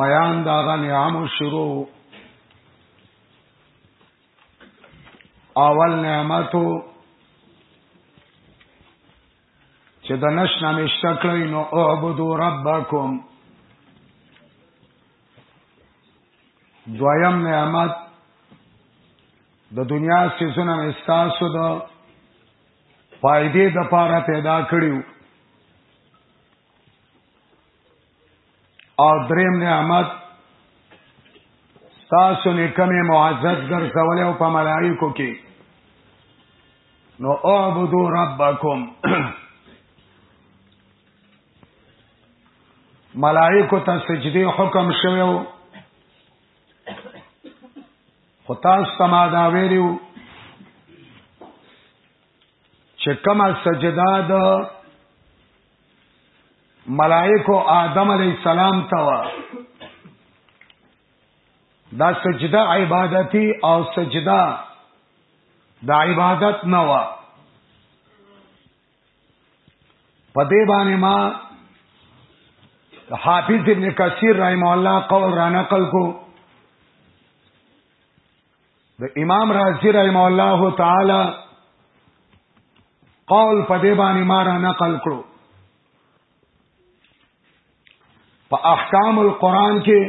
بیان دا غا نعمو شروع اول نعمتو چې د نش نامې شکلې نو اعبدو ربکم دویم نعمت د دنیا سيزونه استاسو د فائدې د پاره پیدا کړیو او دریم نعمت تاسو نه کمی معزز ګرځول او په ملائکو کې نو اعبدو ربکم ملائکو ته سجدي حکم شوو خو تاسو سما دا ویلو چې کما سجدا ده ملائکو آدم علی السلام ته وا دا سجده عبادتي او سجده د عبادت نه وا په دې باندې ما حافظ ابن کثیر رحم الله قول را نقل کو د امام رازی رحم الله تعالی قول په دې باندې ما را نقل کړو په احکام القرآن کې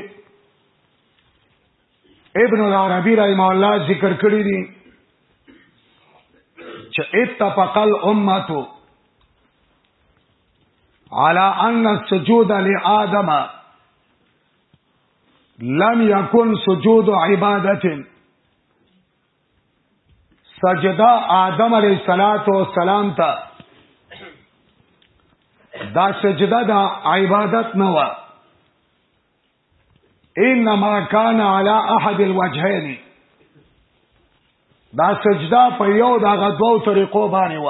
ابن العربی رحم الله ذکر کړی دی چې اتفق الامه على ان السجود لآدم لم یکن سجود عبادت سجدا آدم علیہ الصلات والسلام ته دا سجدا دا عبادت نه و انما کان علی احد الوجهین دا سجدا په یو دغه دوو طریقو باندې و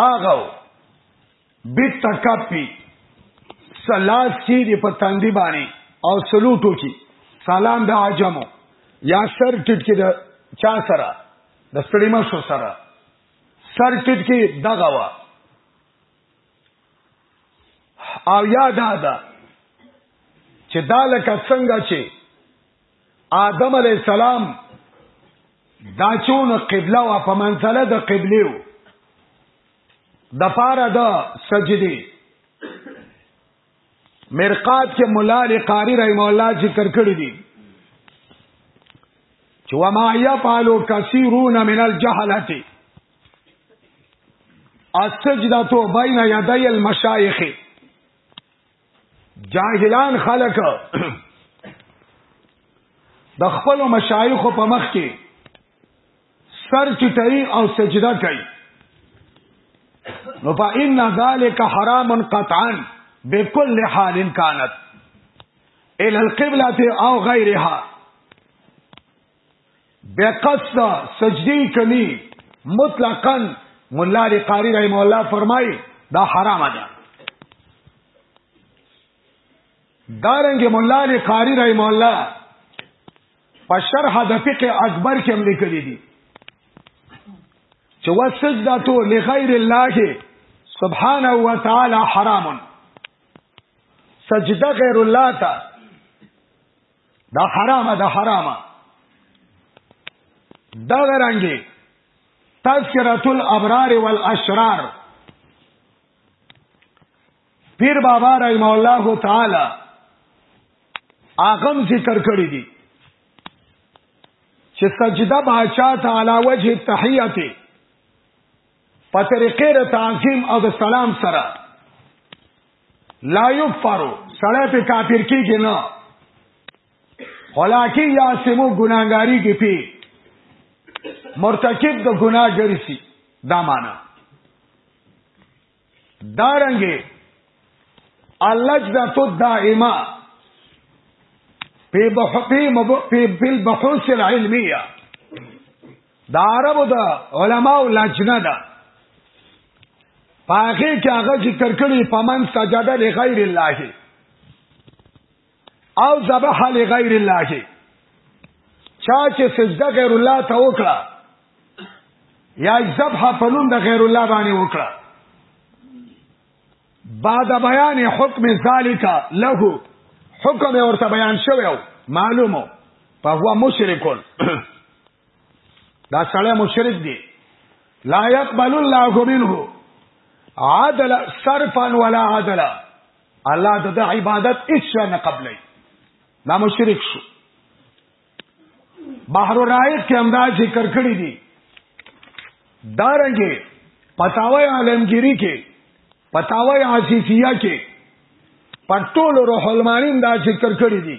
آغاو بی تکپی سلاس چی دی په تندی باندې او سلوټو کی سلام د عجمو یا سر ټټ کې د چا سره د ستړي مشو سره سر ټټ کې دغه وا او یا دا دا چې دا لکه څنګه چې آدم علی السلام دا چون قبله وا په منځله د قبله و د پاره د سجدي مرقات کې مولا علی قاری رحم الله ذکر کړی دی چې وما يفعلوا كثيرون من الجهله السجدة بين يدي المشايخ جاهلان خلق د خپل مشایخ په مخ کې سر چټي او سجده کوي نو په ان ذالک حرام قطعا بكل حال كانت الى القبلة او غيرها بقصد سجدی کمی مطلقا مولا دی قاری رحم الله فرمای دا حرام ده دارنګ مولا دی قاری رحم الله په شرح د فقه اکبر کې هم لیکلي دي چې وسجدته لغیر الله سبحانه و تعالی حرام سجده غیر الله ته دا حرامه دا حرامه دا غرانګي تذکرۃ الابرار والاشرار پیر بابا رحم الله تعالی اغم ذکر کړی دی چې سجده باچا تعالی وجه تحیته په طریقې د تعظیم او د سلام سره لا یکفرو سړی په کافر کېږي نه حالانکه یاسمو ګناګاری کې پی مرتکب د ګناه ګرځي دا معنا دارنګه اللجنه الدائمه په بحث په بل بحث العلميه دا عربو دا علماء لجنه ده پاغه کې هغه ذکر کړی پمن سجده لغیر الله او ذبح لغیر الله چا چې سجده غیر الله ته وکړه یا ذبح پلون د غیر الله باندې وکړه بعد بیان حکم ذالک له حکم ورته بیان شوی معلومه فهو مشرکون دا سړی مشرک دی لا يقبل الله منه عدل صرفا ولا عدل الله د عبادت هیڅ نه قبلې دا مشرک شو بحر رائق کې همدا ذکر کړی دی دارنګي پتاوی عالمگیری کې پتاوی عاصفیه کې پر ټولو روح المانین دا ذکر کړی دی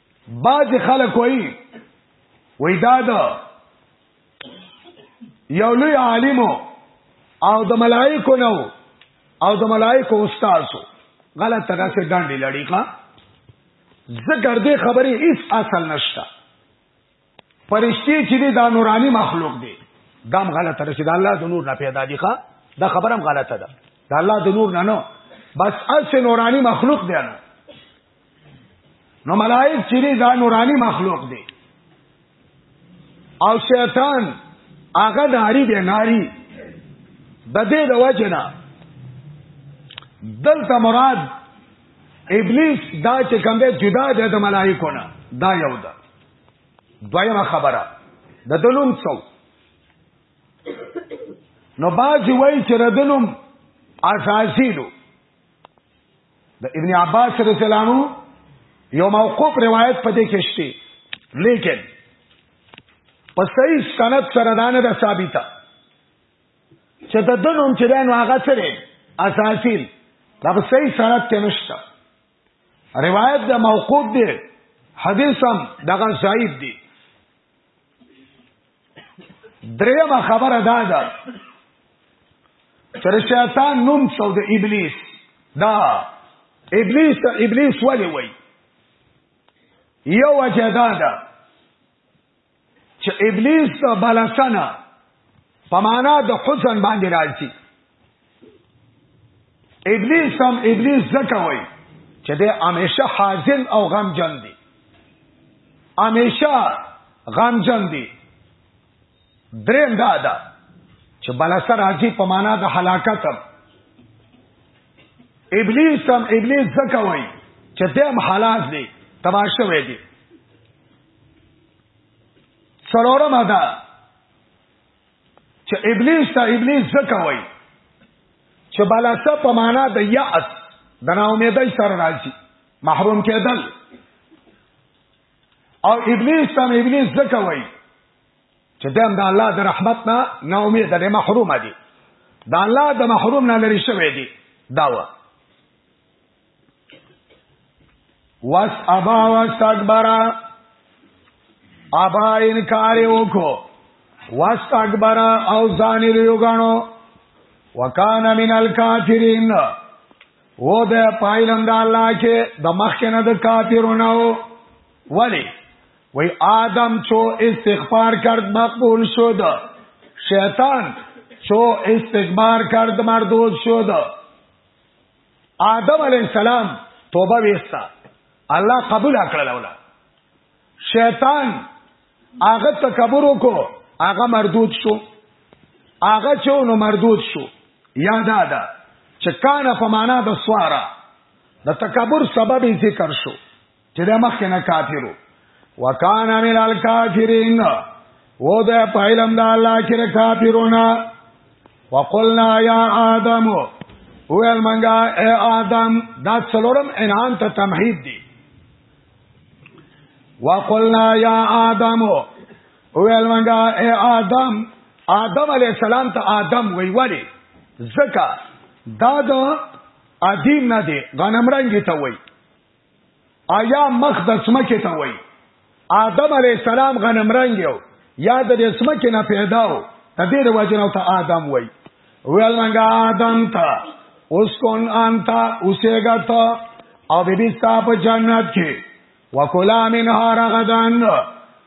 بعض خلک وایي وای دا د یو لوی عالم او د ملائکو نو او د ملائکو استادو غلط تګه سره ګاندې لړی ښا ذکر دې خبرې هیڅ اصل نشته پرشتي چې دي دا نوراني مخلوق دي دا هم غلطه ده چې د الله د نور نه پیدا دي ښا دا خبره هم غلطه ده د الله د نور نه نو بس اس نوراني مخلوق دی نه نو ملائک چې دي دا نوراني مخلوق دي او شیطان هغه ناری دی ناری د دې د وجنا دلته مراد ابلیس دا چې کوم دی جدا دی د ملائکو نه دا یو ده دویمه خبره د دلوم څو نو باز وای چې ردنم اساسیلو د ابن عباس رضی الله عنه یو موقوف روایت پدې کې شته لیکن په صحیح سند سره دا نه ثابته چې د دنوم چې دین واغ سره اساسیل دا په صحیح سند کې نشته روایت د موقوف دی حدیث هم دغه ضعیف دی دریمه خبره دا ده چې شیطان نوم څو د ابلیس دا ابلیس ابلیس ولی وای یو وجه دا ده چې ابلیس د بلسنه په معنا د حسن باندې راځي ابلیس هم ابلیس ځکه وایي چې د همیشه حاضر او غمجن دی همیشه غمجن دی دریم دا ده چې بلسه راځي په معنا د هلاکت هم ابلیس هم ابلیس ځکه وایي چې د هم حالات دی تباشوي دي سلورم ادا چې ابلیس ته ابلیس ځکه وای چې بلاسه په معنا د یأس د نا امیدۍ سره راځي محروم کېدل او ابلیس ته ابلیس ځکه وای چې دیم د الله د رحمت نه نا امید دی محروم دی د الله د محروم نه لري شوی دی داوه واس ابا واس اکبر ابا انکار وکړو واس اکبر او ځان یې وګڼو وکانا من الکافرین و د پایلم د الله کې د مخ کې نه د کافرونو ولی وی آدم چو استغفار کرد مقبول شد شیطان چو استغفار کرد مردود شد آدم علی السلام توبه وستا الله قبول کړل ولا شیطان هغه تکبر وکړو هغه مردود شو هغه چې نو مردود شو یاد ادا چې کان په معنا د سوارا د تکبر سبب ذکر شو چې د مخکې نه کافرو وکان من الکافرین و د پایلم د الله کې کافرونه وقلنا یا آدم ویل منګه اے آدم دا څلورم انعام ته تمهید دی وقلنا یا آدم ویل منګه اے آدم آدم علی السلام ته آدم وی ولی زکا دا د ادیم نه دی غنمرنګ ته وی آیا مخ د سمکه ته وای آدم علی السلام غنم رنگ یو یا د سمکه نه پیدا و د دې د وجنو ته آدم وای ویل منګه آدم ته اوس کون انتا اوسېګا ته او بیبي ستا په جنت کې وکلا من هارغدان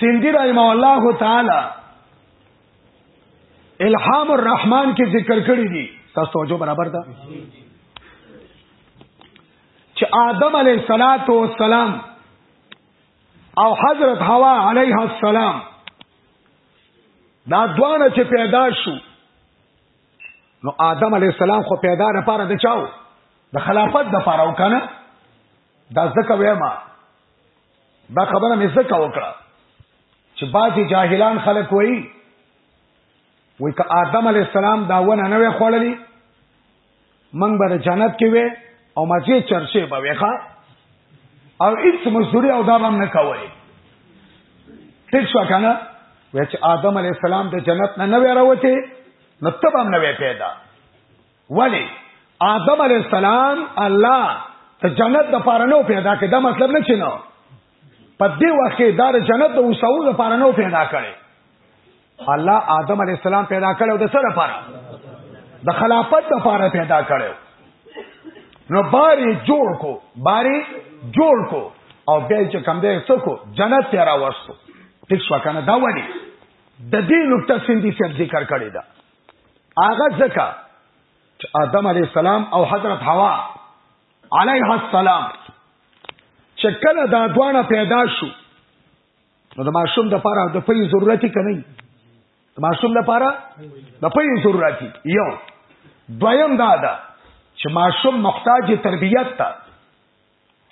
سندی رحمه الله تعالی الهام الرحمن کې ذکر کړی دی تاسو توجه برابر ده چې آدم علیه الصلاۃ والسلام او حضرت حوا علیها السلام دا دوانه چې پیدا شو نو آدم علیه السلام خو پیدا نه پاره د چاو د خلافت د پاره وکنه دا ځکه وایم دا خبره مې ځکه وکړه چې بعضی جاهلان خلک وایي وای که آدم علی السلام دا ونه نه وې خوړلې منګ به جنت کې وې او مزه چرشه به وېخه او هیڅ مزدوري او دا هم نه کوي ټیک شو کنه وای چې آدم علی السلام د جنت نه نه وې راوته نو تب هم نه وې پیدا ولی آدم علی السلام الله ته جنت د پاره نو پیدا کړ دا مطلب نه چینو په دې وخت کې دا د جنت د وسو د پاره نو پیدا کړي الله آدم علی السلام پیدا کړو د سره پاره د خلافت د پاره پیدا کړو نو باری جوړ کو باری جوړ کو او بیا چې کم دی څه کو جنت ته راوستو ټیک شو کنه دا وړي د دې نقطه سندي څخه ذکر کړی دا هغه ځکه چې آدم علی السلام او حضرت حوا علیها السلام چې کله دا دوانه پیدا شو نو د ماشوم د پاره د پي ضرورتي کني د ماشوم د پاره د پي ضرورتي یو دویم دا ده چې ماشوم محتاج تربیت ته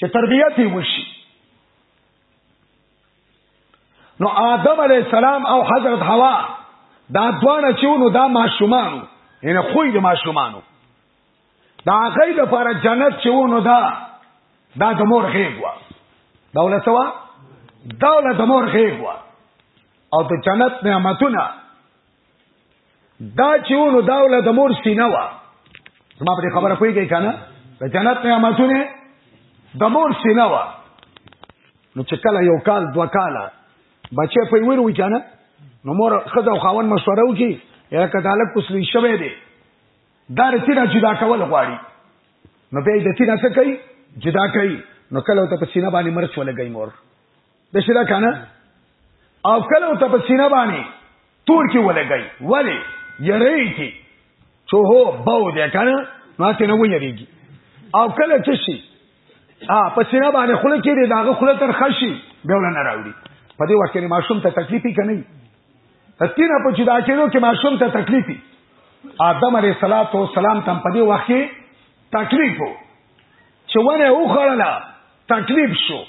چې تربیت یې وشي نو آدم علی السلام او حضرت حوا دا دوانه چونو دا ماشومانو یعنی خوې د ماشومانو دا غي د پر جنت چونو دا دا د مور خېګوا دا ولسوا دا ول د مور خېګوا او د جنت نعمتونه دا چې ونو دا ول د مور سینه وا زما په خبره پوهیږئ کنه د جنت نعمتونه د مور سینه وا نو چې کله یو کال دوا کال بچي په ویرو کنه نو مور خزه او خاون مشوره وکي یا کتالک پسلی شوه دی دا رسیدا جدا کول غواړي نو به د تینا څه کوي جدا کوي نو کله ته په سینه باندې مرچ ولګي مور د شلا کنه او کله او تپسینه باندې تور کې ولګي ولی یری کې چې هو باو دې کنه ما ته نه ویریږي او کله چې شي ا پسینه باندې خله کې دې داغه خله تر خشي به ولنه راوړي په دې وخت کې ماشوم ته تکلیفي کني تسکینه په جدا کېدو کې ماشوم ته تکلیفي آدم علیه السلام تم په دې وخت کې تکلیف وو چې ونه وخړله تکلیف شو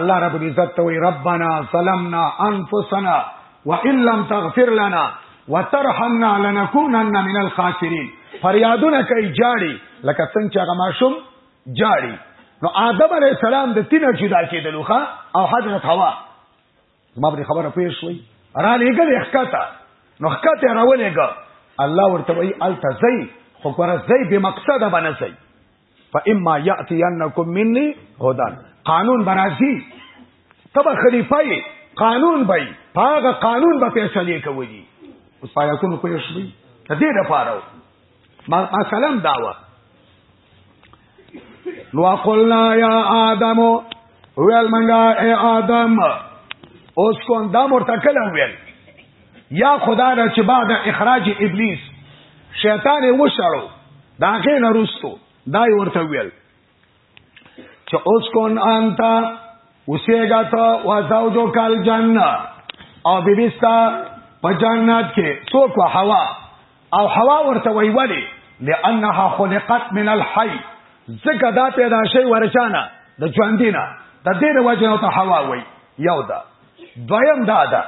الله رب العزت ته وی ربنا ظلمنا انفسنا وان لم تغفر لنا وترحمنا لنكونن من الخاسرين فریادونه کوي جاړي لکه څنګه چې هغه ماشوم جاړي نو آدم علی السلام د تینه جدا کېدلوخه او حضرت حوا زما په خبره پوه شوي را لېږل ښکته نو ښکته را ولېږه الله ورته وایي هلته ځئ خو ګوره ځئ بې مقصده به نه ځئ فاما یاتینکم مني هدن قانون به راځي ته به خلیفه یې قانون به یې په هغه قانون به فیصلې کوي اوس پایکونو پوه شوي د دې لپاره مثلا دا وه نو قلنا یا آدم ویل منګه اے آدم اوس کوم دا مرتکل ویل یا خدا نه چې بعد اخراج ابلیس شیطان یې وشړو دا غې نه رستو دا یې ورته ویل چې اوس کون انتا اوسېګا ته وازاو جو کال جننه او بیبستا په جنت کې څوک هوا او حوا ورته وی ولی لانها خلقت من الحي زکه دا پیدا شي ورچانه د ژوندینا د دې د وجه ته حوا وی یو دا دویم دا ده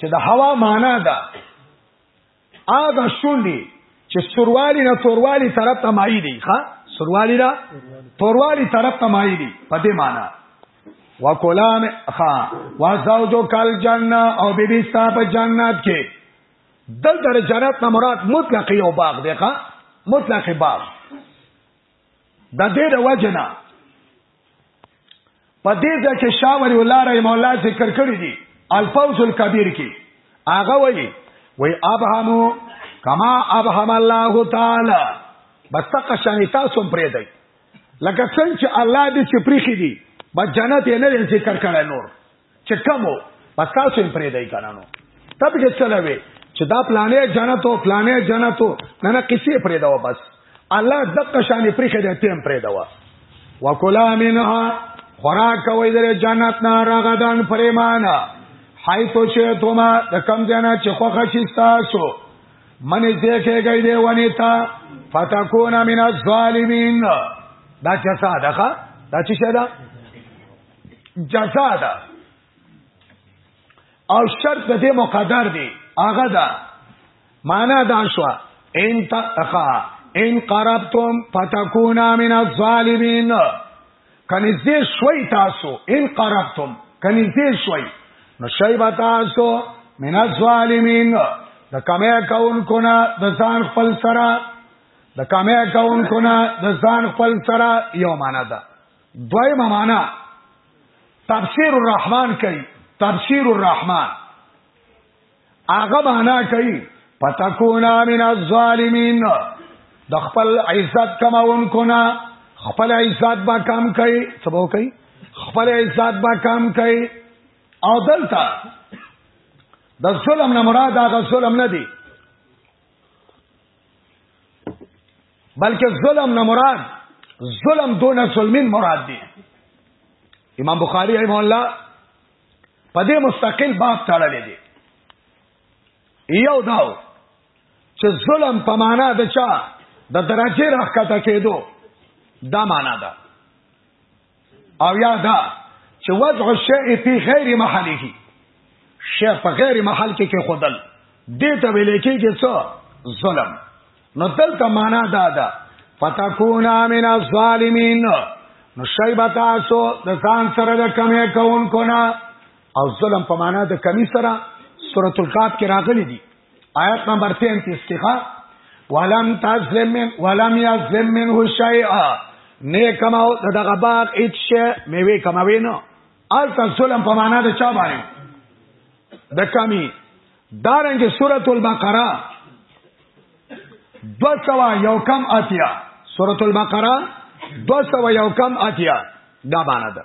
چې د حوا معنا ده هغه شونډي چې سروالی نه توروالی طرف ته مایي دي ښا سروالی نه توروالی طرف ته مایي دي په دې معنا وکلام ها وازاو جو کل جنہ او بیبی ستا په جنت کې دلته د جنت نه مراد مطلق یو باغ دی ښا مطلق باغ د دې د وجنا په دې ځکه شاوري الله رحم الله ذکر کړی دی الفوز الکبیر کې هغه وایي وای ابهمو کما ابهم الله تعالی بس تک شان تاسو پرې دی لکه څنګه چې الله دې چې پریخي دي بس جنت یې نه ذکر کړی نور چې کمو بس تاسو یې پرې دی کنه نو ته به څه وي چې دا پلانې جنت او پلانې جنت نه نه کسی پرې دا بس الله دغه شان پرې خدای ته هم پرې دا وکلا منها خوراک کوي د جنت نه راغدان پریمانه حیث چې توما د کم جنا چې خوخه شي تاسو منې دې کېږي دې ونی تا فتكون من الظالمین دا چې ساده ښه دا چې شه ده جزا ده او شرط د دې مقدر دی هغه ده معنا دا شو ان تخا ان قربتم فتكونا من الظالمين کني دې شوي تاسو ان قربتم کني دې شوي نو شي به تاسو من الظالمين د کمه کون کو نه د ځان خپل سره د کمه کون کو نه د ځان خپل سره یو معنا ده دویمه معنا تفسیر الرحمن کوي تفسیر الرحمن هغه معنا کوي پتکونا من الظالمین د خپل عزت کماونکو نه خپل عزت با کم کوي سبو کوي خپل عزت با کم کوي او دلته د ظلم نه مراد هغه ظلم نه دی بلکې ظلم نه مراد ظلم دون ظلمین مراد دی امام بخاری رحمه الله په دې مستقل باب تړلې دي یو داو چې ظلم په معنا د چا د درجه راخته کېدو دا معنا ده او یا دا چې وضع الشیء فی غیر محله شیء په غیر محل کې کې خودل دې ته ویل کېږي څه ظلم نو دلته معنا دا ده فتکونا من الظالمین نو شی به تاسو د ځان سره د کمی کوونکو نه او ظلم په معنا د کمی سره سورۃ الکاف کې راغلي دي آیت نمبر 33 کې ښا ولم تظلم من ولم یظلم منه شیئا نه کما دغه باغ هیڅ شی میوه کماوي نه الته ظلم په معنا د چا باندې د کمی دارنګه سورۃ البقره دو سوا یو کم اتیا سورۃ البقره دو سوا یو کم اتیا دا معنا ده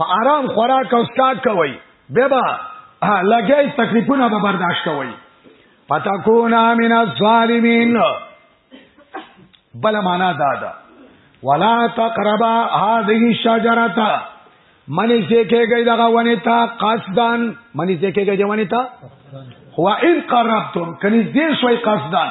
په آرام خوراک او سکاک کوي به با لګي تکلیفونه به برداشت کوي پتکونا من الظالمین بل معنا دادا ولا تقربا هذه الشجره منی سے کہے گئی دغه ونی تا قصدان منی سے کہے گئی ونی تا هو ان قربتم کني دې شوي قصدان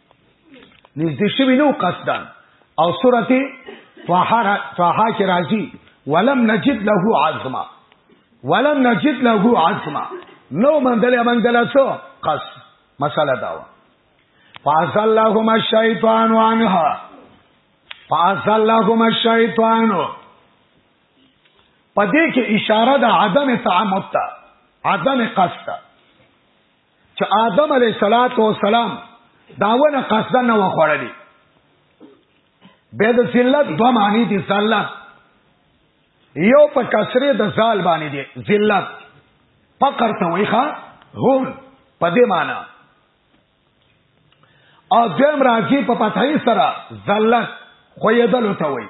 نږدې شوی نو قصدان او سورته طه کې راځي ولم نجد له عزما ولم نجد له عزما نو مندل مندل سو قص مساله دا و فازلهما الشیطان عنها فازلهما الشیطان پدې کې اشاره د عدم تعمد ته عدم قصد چې آدم علیه الصلاۃ والسلام داونه قصدا نه وخوړلې به د ذلت دوه معنی دي ذلت یو په کسره د زال باندې دي ذلت فقر ته وایخه هون په دې معنی او دیم راځي په پتاي سره ذلت خو یې دلته وایي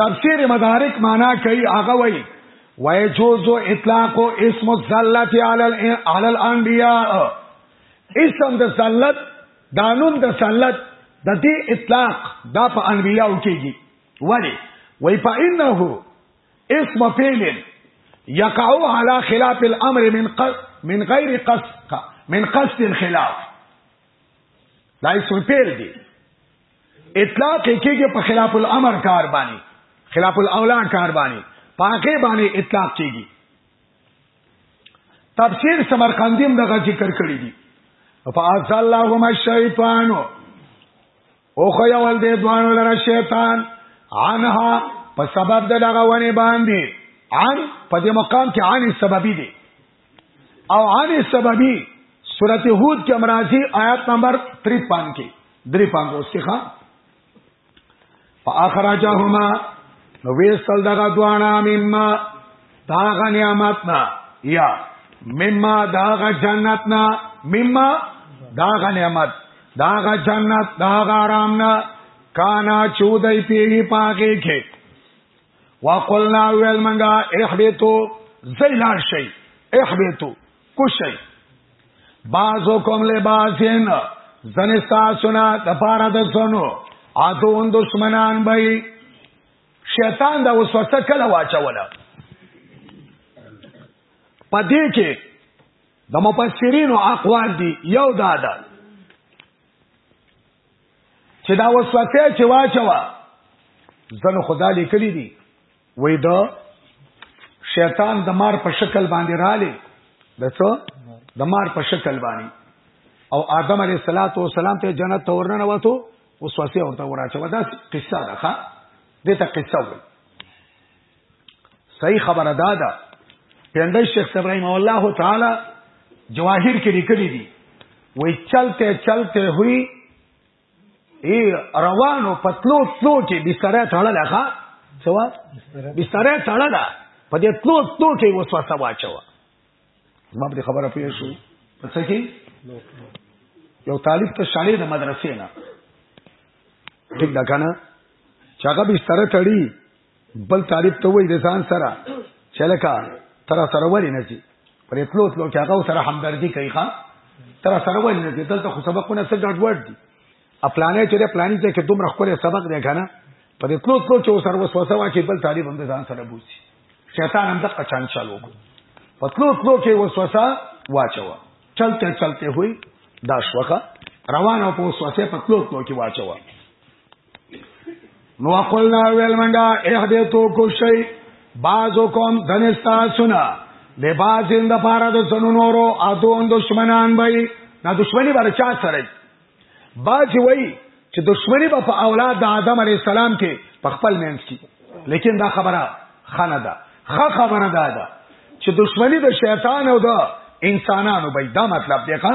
تفسیر مدارک معنا کوي هغه وایي ويجوز اطلاق اسم الزلت على على الانبياء اسم د زلت دانون د زلت د دې اطلاق دا په انبياو کېږي ولی وای په انه اسم فعل يقع على خلاف الامر من قصد من غير قصد من قصد الخلاف دا اسم فعل دی اطلاق کېږي په خلاف الامر کار باندې خلاف الاولا کار باندې پاکه باندې اطلاق کېږي تفسیر سمرقندیم دغه ذکر کړی دی په اصل الله هم شیطان او خو یو ول دې دوانو لره شیطان عنها په سبب دغه ونی باندې عن په دې مقام کې عن سببي دی او عن سببی سورت هود کې امراضی آیات نمبر 53 کې درې پام وسخه فاخرجهما نو ویستل دغه دوانا مما داغه نعمتنا یا مما داغه جنتنا مما داغه نعمت داغه جنت داغه آرامنا کانا چودای پیری پاکه کې وقلنا ویل منګه احبتو زیلان شي احبتو کو شي بازو کوم له بازین زنستا سنا د پاره د سنو اتون دشمنان بای شیطان دا وسوسه کله واچوله پدې کې د مفسرین او اقوال دي یو دا ده چې دا وسوسه چې واچوا ځنه خدا لیکلی دی وای دا شیطان د مار په شکل باندې رااله د څه د مار په شکل باندې او آدم علیه الصلاۃ والسلام ته جنت ته ورننه وته وسوسه ورته وراچو دا قصه ده ښا دته قصه وایي صحیح خبره دا ده پیندای شیخ ابراهیم الله تعالی جواهر کې لیکلي دي وای چلته چلته ہوئی ای روانو پتلو تلو کې بستر تړل ښا سوا بستر تړل په دې تلو تلو کې وسوسه واچو ما په خبره پوه شو پس کې یو طالب ته شاړې د مدرسې نه ټیک دا کنه چې هغه بستر تړي بل طالب ته وای د ځان سره چلکا تر سره وري نه شي پر اتلو اتلو کې هغه سره همدردي کوي ښا تر سره وري نه شي دلته خو سبقونه څه ګډ وډ دي خپلانه چې پلاني ته کې دومره خپل سبق دی کنه پر اتلو اتلو چې سره وسوسه واچي بل طالب هم د ځان سره بوزي شیطان هم د قچان چالو کو پتلو اتلو کې وسوسه واچوا چلته چلته وي دا شوخه روانه په وسوسه پتلو اتلو کې واچوا نو قلنا ویل منګه اهدې تو کو شي بازو کوم دنستا سنا به بازین د پاره د سنونورو اتون دشمنان بای نه دشمنی بر چا سره باج وای چې دشمنی به په اولاد د آدم علی السلام کې په خپل مینس کې لیکن دا خبره خنه ده خه خبره ده ده چې دشمنی د شیطان او د انسانانو بای دا مطلب دی ښا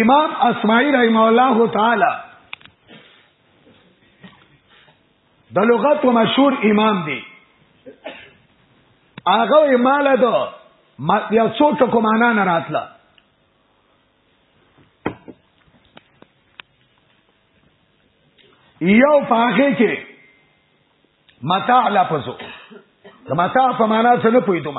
امام اسماعی رحمه الله تعالی د لغت و مشهور امام دی هغه مال ده ما یو څو ټکو معنا نه راتله یو پاخه کې متاع لفظو د متاع په معنا څه نه پوهیدم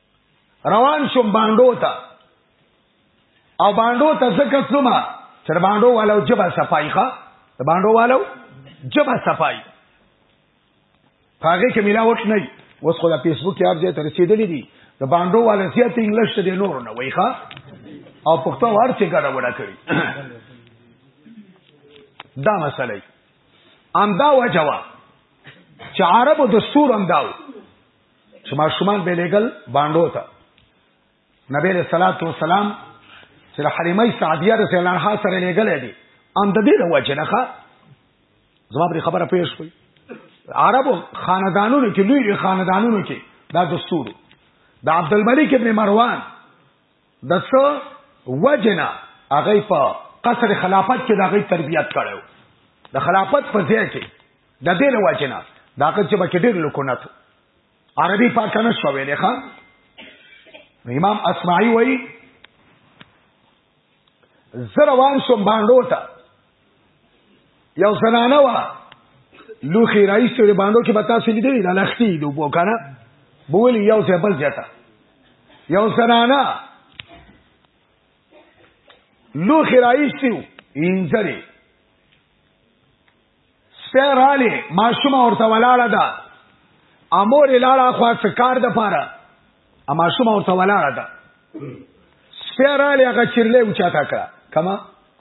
روان شوم باندو ته او باندو ته ځکه سما چې باندو والو جبا صفای ښا د باندو والو جبا صفای هغه کې ملا وخت نه اوس خو د فیسبوک کې ارزه تر رسیدلې دي د باندو والو زیات انګلیش ته نور نه وای ښا او پښتو ورته ګډه وډه کړی دا مسله امدا وجوا چې عربو دستور امداو چې ماشومان به لګل باندو ته نبی له صلوات و سلام چې د حلیمه سعدیه رضی الله عنها سره لګل دي ان د دې د وجه نه زما پر خبره پیښ شوې عربو خاندانونو کې لوی خاندانونو کې دا دستور د عبد الملک ابن مروان د څه وجنه هغه په قصر خلافت کې د هغه تربيت کړو د خلافت په ځای کې د دې له وجنه دا هغه چې بکې ډېر لکونت عربي پاکنه شو ویلې ښا امام اسماعي وایي زه روان شوم باندې ته یو زنانه وا لوخي رئیس ته باندې کې بتا سې لیدلې د لختي د وبو کنه بولی یو څه بل جتا یو زنانه لوخي رئیس ته انځري سپیر علی ماشوم ورته ولاړه ده امور لاړه خو سکار د پاره ا ماشوم ورته ولاړه ده سپیر علی هغه چیرلې اوچا تا کړه کما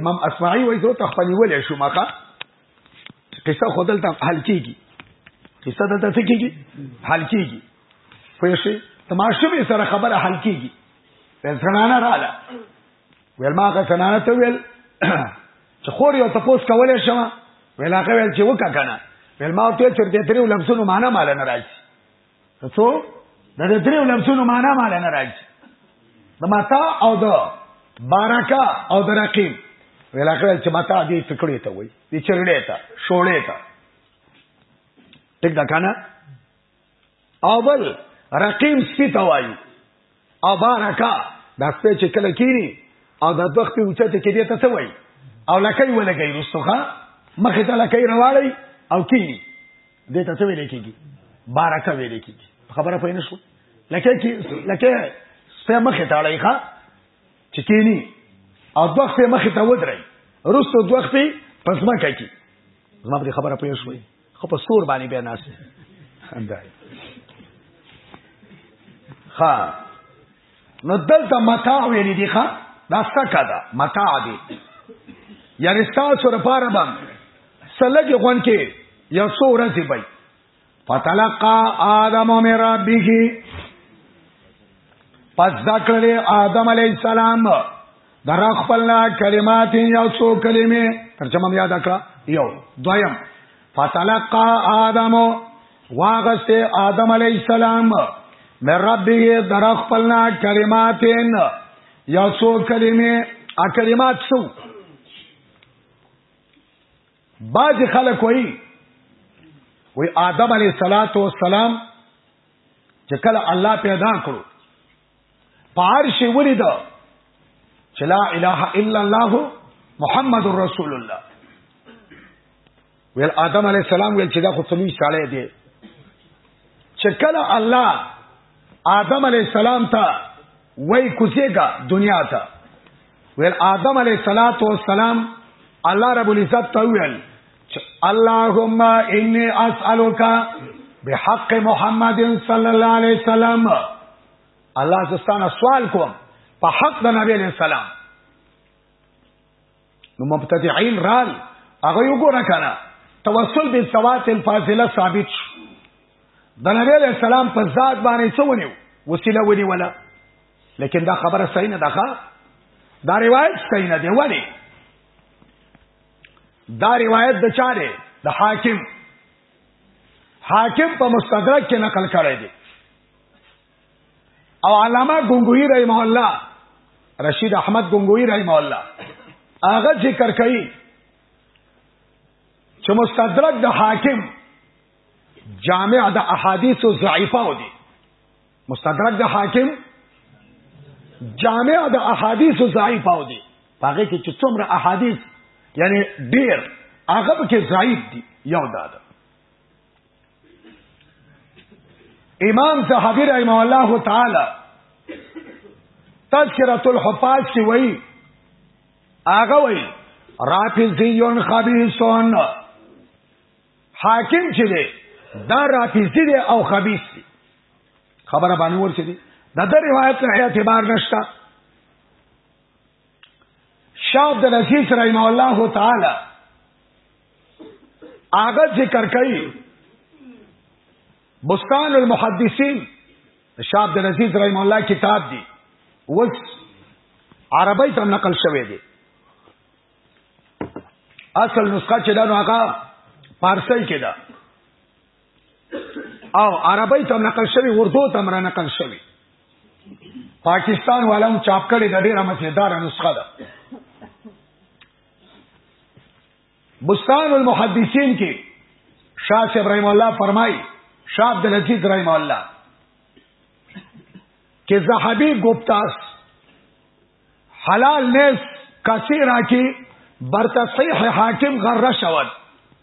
امام اسماعي وایي زه تخپنیول شو مخه قصه خودل ته حل کیږي قصه دلته څه کیږي حل کیږي پوه شئ تماشومې سره خبره حل کیږي ویل زنانه رااله ویل ما هغه زنانه ته ویل چې خور یو تپوس کولای شم ویل هغه ویل چې وکا کنه ویل ما ته چرته درې لمسونو معنا مال نه راځي څو د دې درو لفظونو معنا مال نه راځي د متا او د بارکا او د رقیب ویلا کړل چې متا دې څکړې ته وای دې چرړې ته شوړې ته ټیک دا کنه او بل رقیب سپی ته وایي او بارکا دا سپې چې کله کینی او د دوخ په اوچته کې دې ته څه وای او لکې ولګې رسوخه مخه ته لکې رواړی او کینی دې ته څه ویل کېږي بارکا ویل کېږي خبره پوه نه شو لکه کې لکه سپې مخه ته اړای ښا چې کینی او دوخ په مخه ته ودرې رسو دوخ په پسما کوي زما په خبره پوه شوې خو په سور باندې بیا ناس اندای ها نو دلته متاع ویل دي ښا دا سکه ده متاع دي یعنی تاسو لپاره به سلګي غون کې یو څو ورځې بای فتلقا آدم من ربه پس دکړه آدم علی السلام در خپلنا کلمات یو څو کلمې ترجمه مې یاد کړه یو دویم فتلقى آدم واغست آدم علی السلام من ربه در خپلنا کلمات یو څو کلمې ا کلمات څو باج خلک وایي وی آدم علی السلام چې کله الله پیدا کړو پارشي ولید چې لا اله الا الله محمد رسول الله ویل آدم علی السلام ویل چې دا خو څلوي ساړی دی چې کله الله آدم علی السلام ته وای کوزیګا دنیا ته ویل آدم علی صلوات و سلام الله رب العزت ته ویل اللهم انی اسالک بحق محمد صلی الله علیه وسلم الله زستانه سوال کوم په حق د نبی علیہ السلام نو مبتدعين رال هغه یو ګور کنه توسل به سوات الفاضله ثابت شو د نبی علیہ السلام په ذات باندې څه ونیو وسیله ونی ولا لیکن دا خبره صحیح نه ده دا روایت صحیح نه دی ولی دا روایت د چاره د حاکم حاکم په مستدرک کې نقل کړی دی او علامه ګنگوی رحمه الله رشید احمد ګنگوی رحمه الله هغه ذکر کوي چې مستدرک د حاکم جامع د احادیث ضعیفه ودی مستدرک د حاکم جامع د احادیث ضعیف او دي هغه کې چې څومره احادیث یعنی ډیر هغه کې ضعیف دي یو دا ده امام صحابي رحم الله تعالی تذکرۃ الحفاظ کې وایي هغه وایي رافضیون خبیثون حاکم چې دی دا رافضی دی او خبیث دی خبره باندې ورسېدي دا د روایت نه اعتبار نشته شاه عبد العزيز رحم الله تعالی هغه ذکر کوي بستان المحدثین شاه عبد العزيز رحم الله کتاب دی وس عربی ته نقل شوی دی اصل نسخه چې دا نو هغه پارسي کې ده او عربی ته نقل شوی اردو ته مرا نقل شوی پاکستان والا هم چاپ کړي د ډیره مزیدار نسخه ده بستان المحدثین کې شاه ابراهيم الله فرمایي شاه عبد العزيز رحم الله کې زهبي گپتاس حلال نس کثیرا کې برتصحیح حاکم غره شود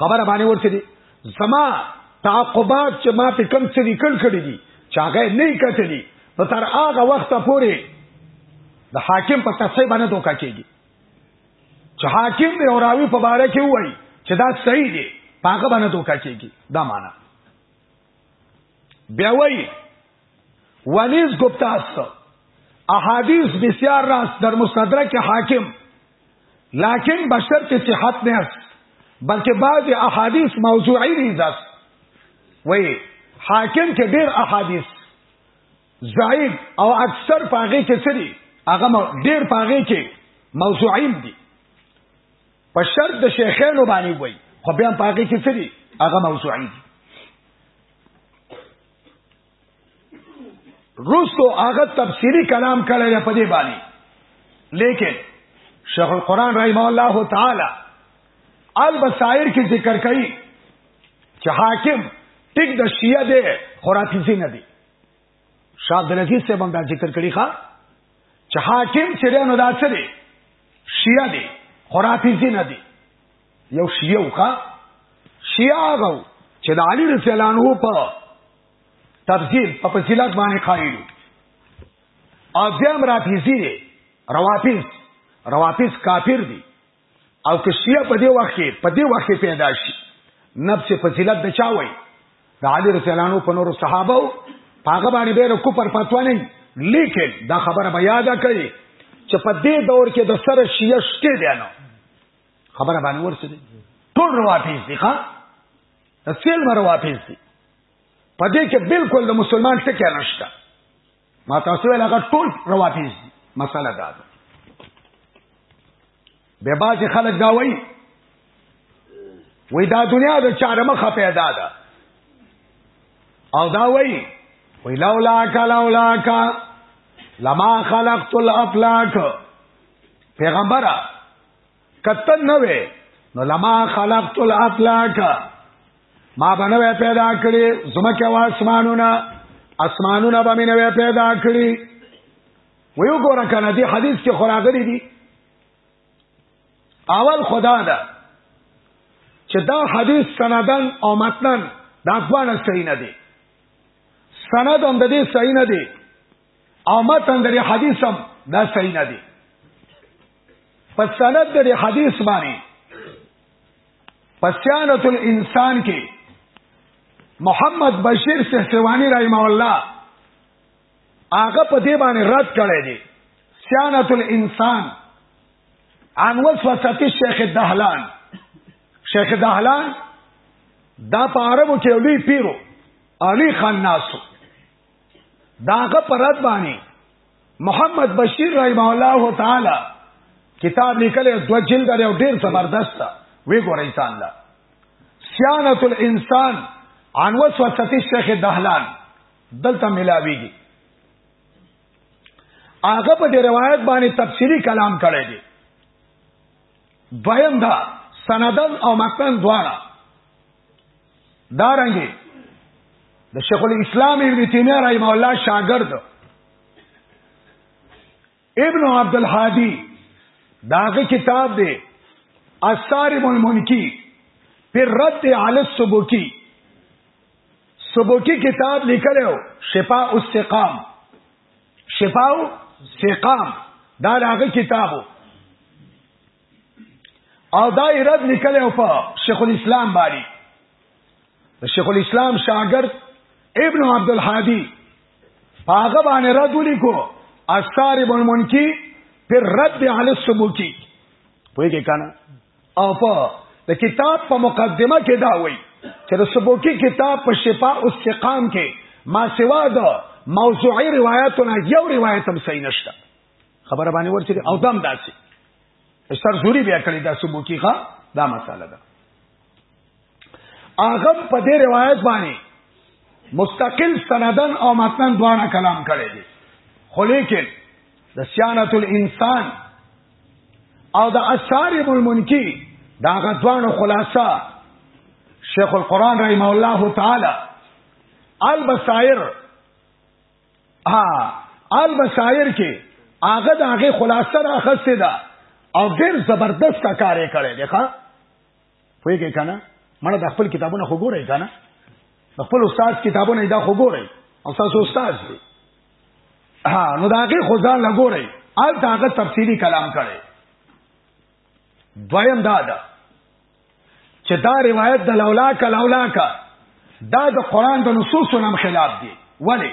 خبره باندې ورته دي زما تعقبات چې ما په کم څه لیکل کړی دي چې هغه نه کتلی نو تر هغه وخت پورې د حاکم په تصحیح باندې دوکا کیږي چې حاکم دی او راوی په باره کې وایي چې دا صحیح دی پاګه باندې دوکا کیږي دا معنا بیا وایي ونیز گپتا است احادیث بسیار راست در مستدرک حاکم لیکن بشرط صحت نه است بلکې بعضی احادیث موضوعی دي ځس وای حاکم کې ډېر احادیث ضعیف او اکثر پاغه کې سری هغه ډېر پاغه کې موضوعین دي په شرط د شیخانو باندې وای خو بیا پاغه کې سری هغه موضوعین دي رسو هغه تفسیری کلام کړی په دې باندې لیکن شیخ القران رحم الله تعالی البصائر کې ذکر کړي چې حاکم ټیک د شیعه دی خرافیزی نه دی شاه عبد العزيز صاحب هم دا ذکر کړي ښا چې حاکم چې نو دا څه دی شیعه دی خرافیزی نه دی یو شیعه وکا شیعه هغه چې د علی رضی الله عنه په تفصیل په فضیلت باندې قائل او بیا مرافیزی دی روافیز روافیز کافر دی او که شیعه په دې وخت کې په دې وخت کې پیدا شي نفس فضیلت د چا وای د علی رضی الله عنه په نورو صحابه هغه باندې به کو پر فتوا نه لیکل دا خبره بیا دا کوي چې په دې دور کې د سره شیعه شته دی نو خبره باندې ورسېدې ټول رواتیز دي ښا سیل مر رواتیز دي په دې کې بالکل د مسلمان څه کې نشته ما تاسو ویل هغه ټول رواتیز دي مسله دا ده به باز خلک دا وایي وای دا دنیا د چاره مخه پیدا ده او دا وایي وای لولا کا لولا کا لما خلقت الافلاک پیغمبره کته نه وې نو لما خلقت الافلاک ما بنوي پیدا کړی زمکه او اسمانونه اسمانونه به مې نوې پیدا کړی ویو ګور کنه دې حدیث کې خوراغلی دي اول خدا دا چې دا حدیث سندن او متنن د افغان صحیح نه دي سند هم د دې صحیح نه دي او متن د حدیث هم دا صحیح نه دي په سند د حدیث باندې پسیانت الانسان کې محمد بشیر سهسوانی رحم الله هغه په دې باندې رد کړی دی سیانت الانسان عن وسوسه الشیخ الدهلان شیخ الدهلان دا په عربو کې لوی پیرو علی خان ناسو داغه پرد باندې محمد بشیر رحم الله تعالی کتاب لیکل دو جلد لري او ډیر زبردست وی ګورئ تعالی سیانت الانسان عن وسوسه الشیخ دهلان دلته ملاویږي هغه په دې روایت باندې تفسیری کلام کړی دی دویم دا سندن او متن دواړه دا رنګي د شیخ الاسلام ابن تیمیه رحمه الله شاګرد ابن عبد الهادی داغه کتاب دی اثارم المنکی پر رد علی السبکی سبکی کتاب لیکلو شفاء السقام شفاو سقام دا هغه کتابو او دا رد لیکل او په شیخ الاسلام باندې شیخ الاسلام شاګرد ابن عبد الهادی هغه باندې رد ولیکو اثار بن منکی پر رد علی السبکی پوهیږئ کنه او په د کتاب په مقدمه کې دا وایي چې د سبوکی کتاب په شفا او استقام کې ما سوا د موضوعي روایتونه یو روایت هم صحیح نشته خبره باندې ورچې او دم داسي سر زوري بیا کړی دا سبوکی ښا دا مساله ده هغه په دې روایت باندې مستقل سندن او متن دواړه کلام کړی دی خو لیکن د سیانت الانسان او د اشارب المنکی دا غدوانو خلاصه شیخ القرآن رحمه الله تعالی البصائر ها البصائر کې هغه د هغه خلاصه راخسته ده او ډیر زبردست کارې کړې ده ښا پوهیږئ که نه مړه د خپل کتابونه خو ګورئ که نه د خپل استاد کتابونه دا خو ګورئ او تاسو استاد دی ها نو دا هغه خو ځان لګورئ آل دا هغه تفصیلی کلام کړي دویم دا ده چې دا روایت د لولاک لولاک دا د قران د نصوصو نم خلاف دی ولی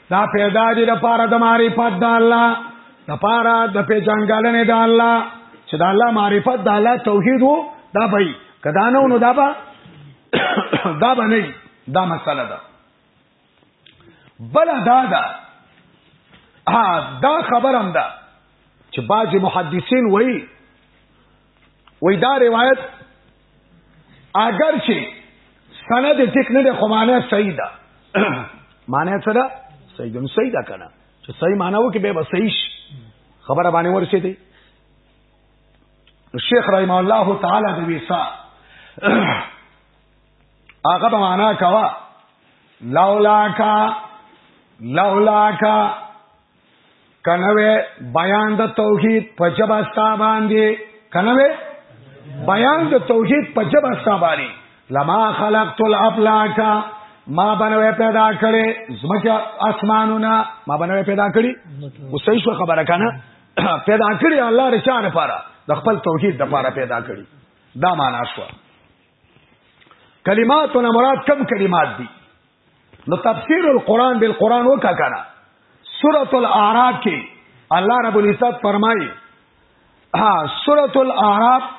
دا پیدا دي د پاره د معرفت د الله د پاره د پیژنګلنې د الله چې د الله معرفت د الله توحید وو دا به کدا نه نو دا به دا به نه دا مسله ده بل دا ده دا خبرم ده چې باج محدثین وایي وای دا روایت اگر چې سند ټیک نه ده خو معنی صحیح ده معنی څه ده صحیح ده صحیح ده کنه چې صحیح معنی وکي به صحیح خبره باندې ورسې دي شیخ رحم الله تعالی د ویسا هغه به معنا کوا لولاکا لولاکا کنوې بیان د توحید په جبا ستا باندې کنوې بیان د توحید په جبا ستا باندې لما خلقت الافلاک ما بنوې پیدا کړې زمکه اسمانونه ما بنوې پیدا کړې اوسې شو خبره کنه پیدا کړې الله رشان لپاره د خپل توحید لپاره پیدا کړې دا معنا شو کلماتونه مراد کم کلمات دي نو تفسیر القرآن بالقرآن وکا کنا سورة الاعراف کی اللہ رب العزت فرمائی ہاں سورة الاعراف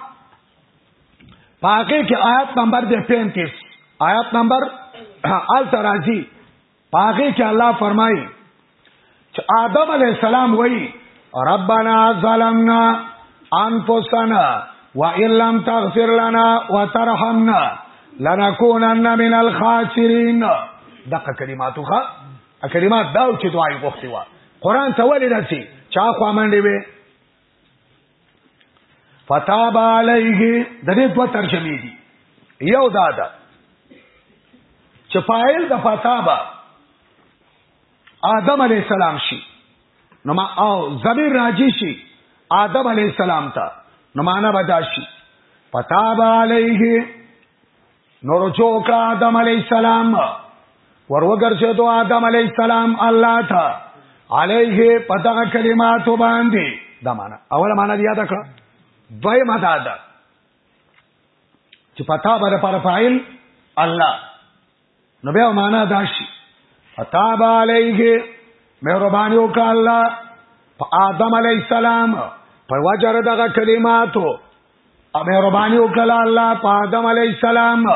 پاکی کی آیت نمبر دے پینتیس آیت نمبر آل ترازی پاکی کی اللہ فرمائی چې آدم علی السلام وای ربنا ظلمنا انفسنا وان لم تغفر لنا وترحمنا لنكونن من الخاسرين دغه کلماتو ښه کلمات دا چې دعای غوښتي و قران ته ولې راځي چا خو منډي وي فتاب علیه د دې دوه ترجمې دي یو دا ده چې فاعل د فتابه آدم علی السلام شي نو ما او زمير راځي شي آدم علی السلام ته نو معنا بداشي فتاب علیه نو رجوع کړه آدم علی السلام وروګرځه دو آدم علی السلام الله تا علیه پتا کلمات باندې دا معنا اوله معنا یاد کړه دوی ما دا ده چې پتا بر پر فاعل الله نو بیا معنا دا شي فتاب علیه مهرباني وکړه الله په آدم علی السلام پر وجر دغه کلماتو او مهرباني وکړه الله په آدم علی السلام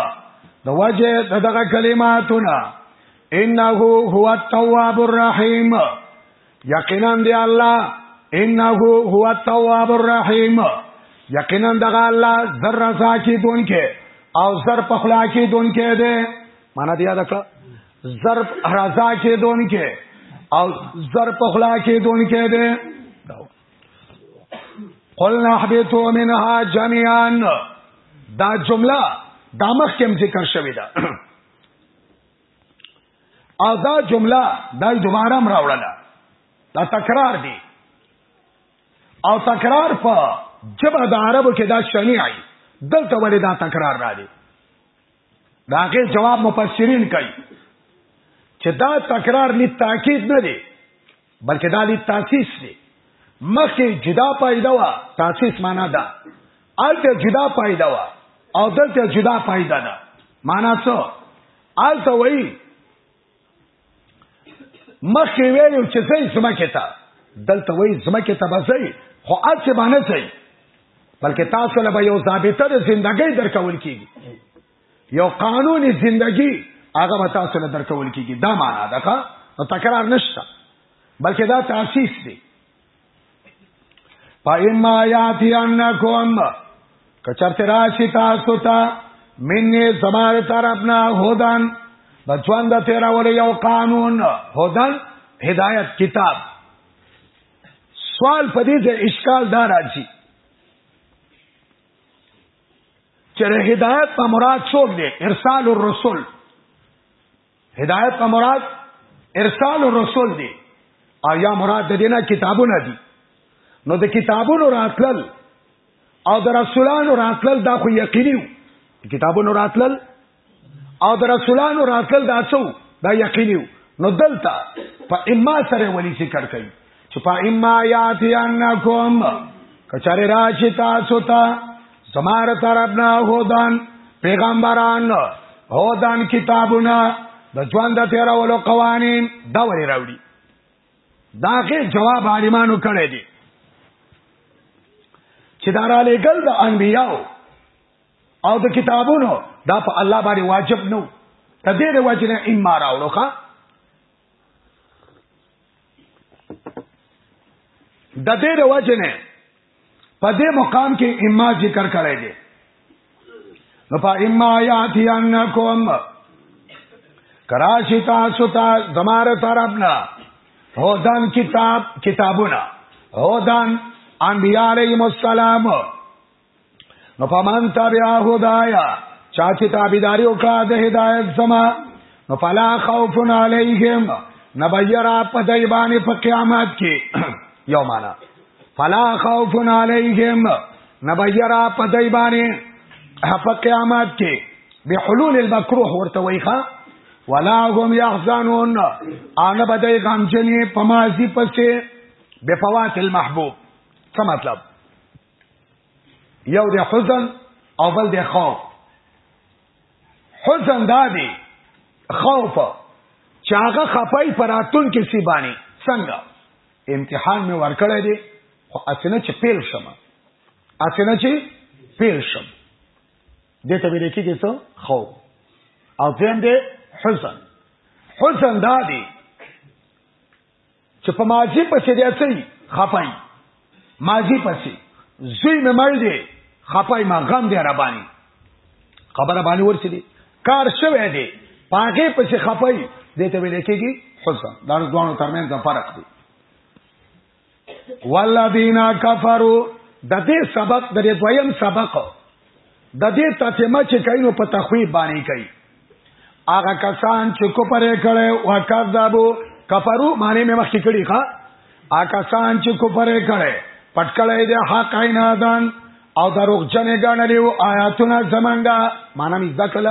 د وجه دغه کلماتونه انه هو التواب الرحیم یقینا دی الله انه هو التواب الرحیم یقینا دغه الله زر رضا کی دون کې او زر پخلا کی دون کې دی معنا دی یاد کړه زر رضا کی دون کې او زر پخلا کی دون کې دی قلنا احبطوا منها جميعا دا جمله دا مخکم ذکر شوی دا او دا جمله دا دوباره هم راوړله دا تکرار دی او تکرار په جبه د عربو کې دا شنیعي دلته ولې دا تکرار را دی دا هغه جواب مفسرین کوي چې دا تکرار لې تاکید نه دی بلکې دا لید تاسیس دی مخکې جدا پایده وا تاسیس معنا ده الته جدا پایده وا او دلته جدا پایده ده معنا څه الته وایي مخکې ویلو چې زې زمکه تا دلته وایي زمکه تا بځي خو اته باندې ځي بلکې تاسو له یو ضابطه د ژوندۍ درکول کیږي یو قانوني زندگی هغه به تاسو له درکول کیږي دا معنا ده ښا نو تکرار نشته بلکې دا تاسیس دی پایما یاتی انکم کچرته راشي تاسو ته منی زمار طرفنا هودن بچوان دا تیرا ولی یو قانون هودن هدایت کتاب سوال پدې ځای اشکال دار راځي چې د هدایت په مراد څوک دی ارسال الرسل هدایت په مراد ارسال الرسل دی او یا مراد د دینه کتابونه دي نو د کتابونو راتلل او د رسولانو راتلل دا خو یقیني کتابونو راتلل او د رسولانو راتل دا څو دا یقیني نو دلته په اما سره ولی ذکر کوي چې په اما یاتی انکم کچاره راشي تاسو ته زماره طرفنا هودان پیغمبران هودان کتابونه د ژوند د تیرولو قوانین دا وری راوړي داغه جواب عالمانو کړی دی چې دارا لګل د انبیاو او د کتابونو دا په الله باندې واجب نو د دې د واجب نه اما راوړو ښا د دې د واجب نه په دې مقام کې اما ذکر کړی دی نو په اما یاتی انکم کراشی تاسو ته زمار طرفنا هودان کتاب کتابونه هودان انبیاء علیهم السلام نو فمن تبع هدايا چا چې تابعداري وکړه د هدایت زما نو فلا خوف علیهم نبیرا په دای باندې په قیامت کې یو معنا فلا خوف علیهم نبیرا په دای باندې په قیامت کې بحلول المکروه ورته وایخه ولا هم يحزنون ان بدای غمجنې په ماضی پسې بفوات المحبوب څه مطلب یو د حزن او بل د خوف حزن دا دی خوف چې هغه خپای پراتون کې سی باندې څنګه امتحان مې ورکړی دی خو اسنه چې پیل شم اسنه چې پیل شم دې ته ویل کېږي څه خوف او دیم دې حزن حزن دا دی چې په ماضی پسې دی اچي خپای ماضی پسې زوی مې مړ دی خپای ما غم دی را باندې خبره باندې ورسېدي کار شوه دی پاګه پسې خپای دې ته ویل کېږي حسن دا دوه ترمنځ فرق دی والذین کفروا د دې سبق د دویم سبق د دې تاتمه چې کینو په تخویب باندې کوي هغه کسان چې کو پرې کړي او کذابو کفرو معنی مې مخکې کړي ښا هغه کسان چې کو پرې کړي پټ کړي د حق عینادان او دروغ جنې ګڼلې او آیاتونه زمنګا معنی مې ذکر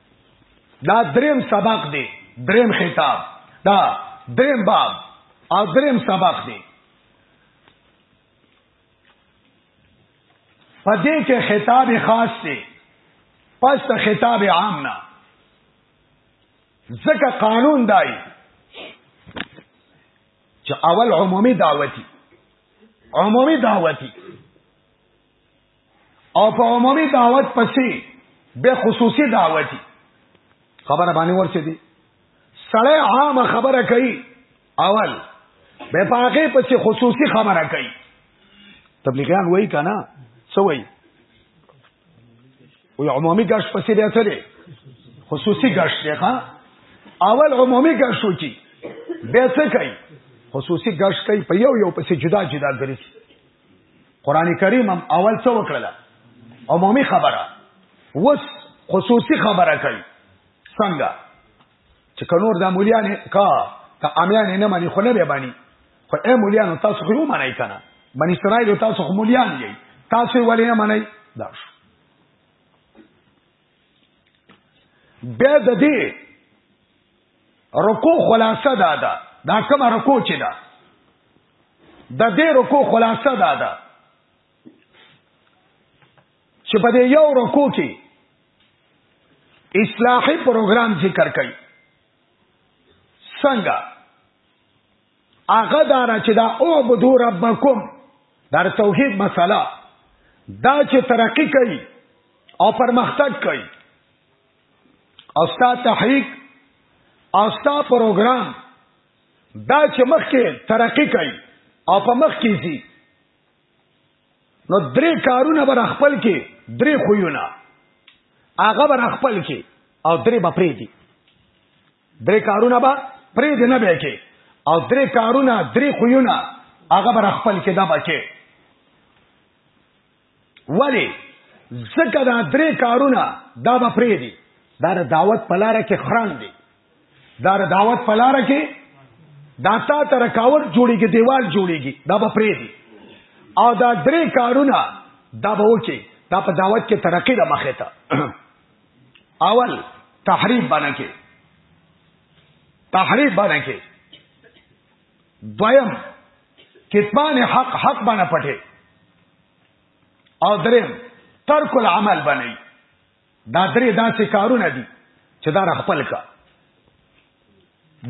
دا دریم سبق دی دریم خطاب دا دریم باب او دریم سبق دی پدې کې خطاب خاص دی پس ته خطاب عام نه ځکه قانون دای چې اول عمومي دعوتي عمومي دعوتي او په عمومي دعوت پسې به خصوصي دعوتي خبره باندې ورسې دي سړی عام خبره کوي اول به پاګه پسې خصوصي خبره کوي تبلیغیان وای کنه څه وای وی عمومي ګش پسې بیا څه دی خصوصي ګش دی ښا اول عمومي ګش وچی بیا څه کوي خصوصي ګش کوي په یو یو پسې جدا جدا ګرځي قران کریم هم اول څه وکړل عمومي خبره وس خصوصي خبره کوي څنګه چې کنور د مولیان کا ته امیان نه مانی خو نه به بانی خو اے مولیان تاسو خو مانی کنه بنی اسرائیل تاسو خو مولیان یی تاسو ولې نه مانی دا شو بیا د دې رکو خلاصه دادا دا کومه رکو چې دا د دې رکو خلاصه دا ده چې په دې یو رکو کې اصلاحي پروګرام ذکر کړي څنګه هغه دار چې دا او بدو ربکم در توحید مسله دا چې ترقی کوي او پرمختګ کوي او ستا تحریک او ستا پروګرام دا چې مخ کې ترقی کوي او په مخ کې زی نو درې کارونه بر خپل کې درې خوونه هغه بر خپل کې او درې بپری دي درې کارونه به پرې دې نه به کې او درې کارونه درې خوونه هغه بر خپل کې دا بچي ولی زکه دا درې کارونه دا به پرې دي دا د دعوت پلاره کې خران دي دا د دعوت پلاره کې دا تا ته رکاوټ جوړیږي دیوال جوړیږي دا به پرې دي او دا درې کارونه دا به وکي دا په دعوت کې ترقی د مخه ته اول تحریف باندې کې تحریف باندې کې دویم کتمان حق حق باندې پټه او دریم ترک العمل بنئ دا درې داسې کارونه دي چې دا خپل کا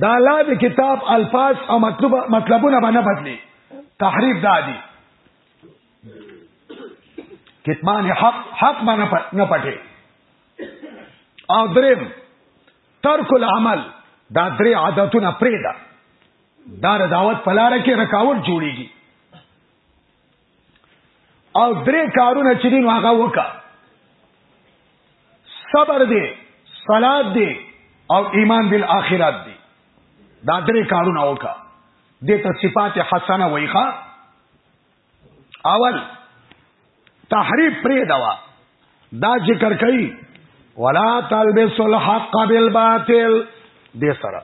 دا لا د کتاب الفاظ او مطلب مطلبونه باندې بدلي تحریف دادي کتمان حق حق باندې نه پټي او دریم ترک العمل دا درې عادتونه پرې ده دا دعوت پلاره کې رکاوټ جوړيږي او درې کارونه چې دین هغه وکا صبر دی صلات دی او ایمان بالآخرت دی دا درې کارونه وکا د ته صفات حسنه وایخه اول تحریف پرې دوا دا ذکر کوي ولا تلبسوا الحق بالباطل دې سره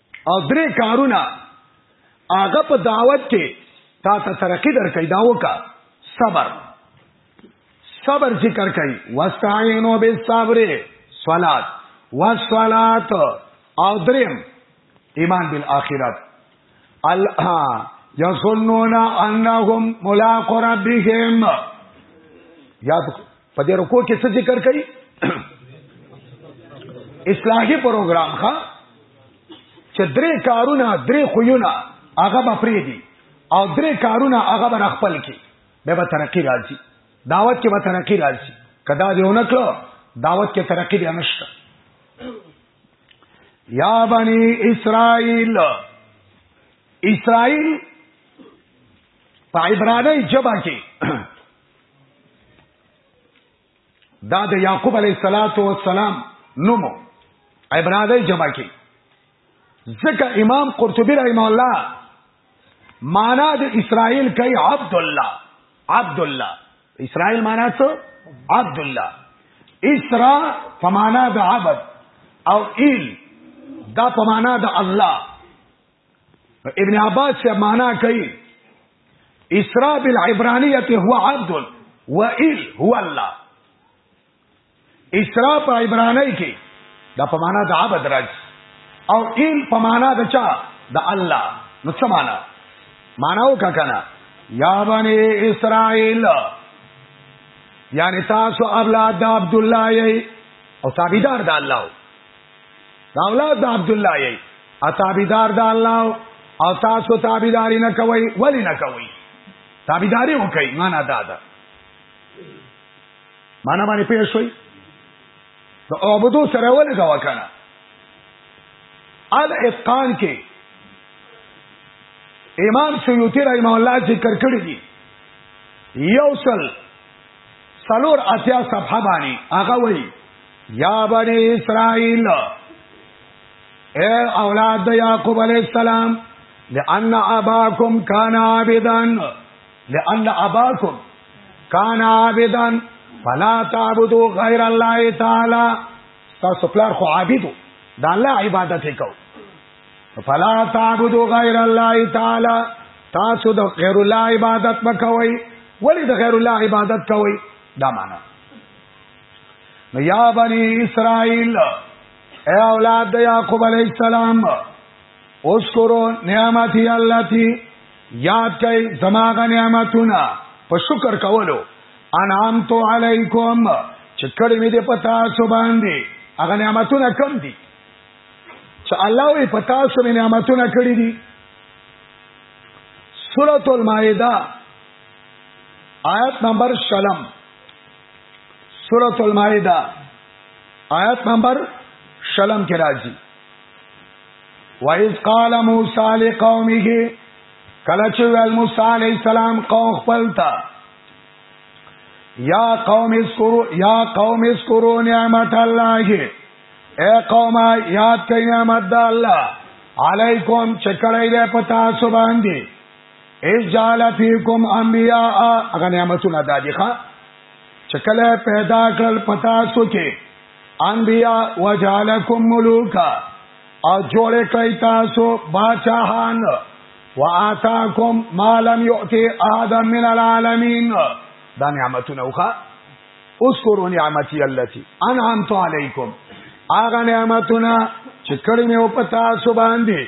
او درې کارونه هغه په دعوت کې تا ته ترقی درکې دا وکا صبر صبر ذکر کوي واستعینوا بالصبر صلات والصلات او دریم ایمان بالآخرت الها یظنون انهم ملاق ربهم یاد په دې رکو کې څه ذکر کړي اصلاحي پروګرام ښا چې درې کارونه درې خوونه هغه به پرې دي او درې کارونه هغه به خپل کې به به ترقی راځي دعوت کې به ترقی راځي کدا دې ونکړو دعوت کې ترقی به نشته یا بنی اسرائیل اسرائیل په عبرانی جبا کې دا د یعقوب علیه الصلاۃ والسلام نومو ابراده جمع کی ځکه امام قرطبی رحم الله معنا د اسرائیل کوي عبد الله عبد الله اسرائیل معنا څه عبد الله اسرا فمانا د عبد او ایل دا فمانا د الله ابن عباس سے معنا کوي اسراء بالعبرانیت هو عبد و ال هو الله اسراء په عبرانی کې دا په معنا د عبد راځي او ال په معنا د چا د الله نو څه معنا معنا وکا کنه یا بنی اسرائیل یعنی تاسو اولاد د عبد الله او تابعدار د الله دا اولاد د عبد الله یی اتابیدار د الله او تاسو تابیداری نه کوي ولی نه کوي تابیداری وکي معنا دا ده معنا باندې پیښ شوی نو عبادت سره ولې دا وکړه الاتقان کې امام سیوطی رحمه الله ذکر کړی دی یوصل سلور اتیا صفحه باندې هغه وایي یا بنی اسرائیل اے اولاد د یعقوب علی السلام لئن اباکم کان عابدا لئن اباکم کان عابدا فلا تعبدوا غیر الله تعالی تاسو پلار خو عابدو د الله عبادت کو فلا تعبدوا غیر الله تعالی تاسو د غیر الله عبادت مکوئ ولی د غیر الله عبادت کوئ دا معنی نو یا بنی اسرائیل اے اولاد د یعقوب علی السلام اوذکرو نعمتي اللاتی یاد کئ زماغه نعمتونه په شکر کولو انعام تو علیکم چې کړي مې دې پتا سو باندې هغه نعمتونه کم دي چې الله یې پتا سو مې نعمتونه کړې دي سورۃ المائده آیت نمبر 3 سورۃ المائده آیت نمبر شلم کې راځي وَإِذْ قَالَ مُوسَى لِقَوْمِهِ کله چې ویل موسی علی السلام قوم خپل ته یا قوم اسکرو یا قوم اسکرو نعمت الله اے قوم یاد کړئ نعمت الله علیکم چې کړی دې پتا سو باندې ایز جعل فیکم انبیاء هغه نعمتونه دادی ښا چې کله پیدا کړل پتا سو کې انبیاء وجعلکم ملوکا او جوړ کړی تاسو بادشاہان واتاکم ما لم یؤتی احد من العالمین دا نعمتونه وخا اذکروا نعمتي التي انعمت علیکم اغه نعمتونه چې کړی مې او پتا سو باندې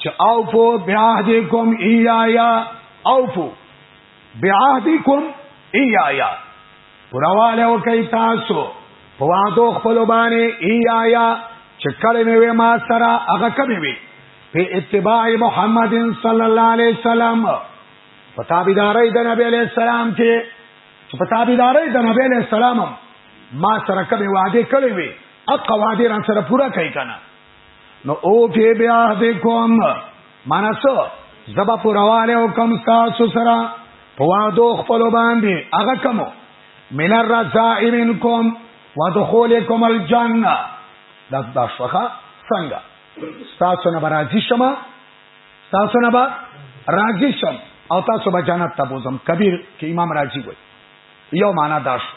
چې اوفو بعهدکم ایایا اوفو بعهدکم ایایا پرواله وکي تاسو په وادو خپل باندې ایایا چې کله مې ما سره هغه کمی وي په اتباع محمد صلی الله علیه وسلم په تابعداري د نبی علیہ السلام کې په تابعداري د نبی علیہ السلام ما سره کمی وعده کړې وي اقوا دې ران سره پورا کوي کنه نو او فی بیاهدکم منسو زبا پرواله او کم تاسو سره په وادو خپل باندې هغه کمو من الرزاء منکم ودخولکم الجنه دا دا شوخه څنګه تاسو نه راضی شمه تاسو نه به راضی شم او تاسو به جنت ته بوزم کبیر کې امام راضی وای یو معنا دا شو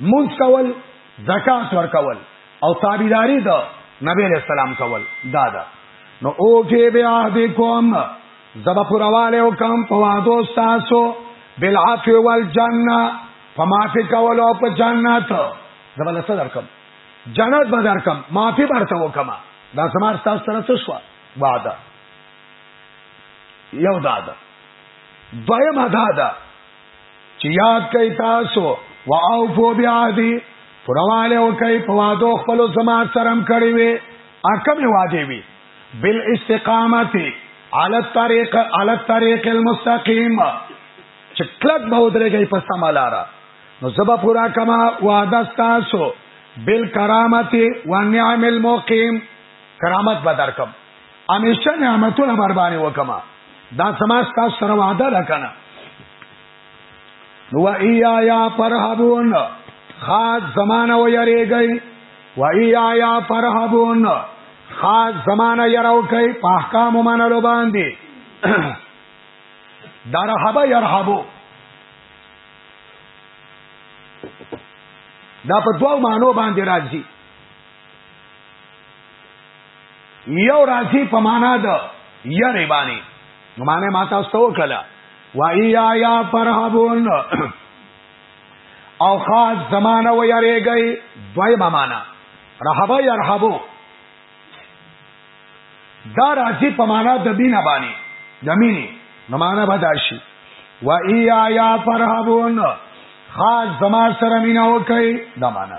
لمونځ کول، زکات ورکول او تابعداري د نبی علیہ السلام کول دا ده نو او کې به عهد کوم زب پرواله او کم په وادو تاسو بالعفو والجنه په معافي کول او په جنت زبل صدر کم جنت بدر کم معافي برته وکما دا سمار تاسو سره څه شو وعده یو دادا دویم دادا چې یاد کوي تاسو واوفو بیادی پرواله او کوي په وادو خپل زما سرم کړی وي اکم وادي وي بل استقامت علی الطريق علی الطريق المستقيم چې کلک به ودرېږي په سمالارا نو زبا پورا کما وعده تاسو بل کرامت و نعم المقیم کرامت بدر کم همیشه نعمتونه بر باندې وکما دا سما تاسو سره وعده ده کنه نو ایا یا فرحبون خاص زمانہ و یریږي و ایا یا فرحبون خاص زمانہ یراو کوي په احکام منلو باندې درحبا یرحبو دا په دوو معنو باندې راځي یو راځي په معنا د یری باندې نو معنی ما تاسو ته وکړه وایا یا فرحبون او خاص زمانہ و یریږي دوی ما معنا رحبا یرحبو دا راځي په معنا د بینا باندې د مینې نو معنا به دا شي وایا یا فرحبون خاص زما سره مینا وکړي دا معنا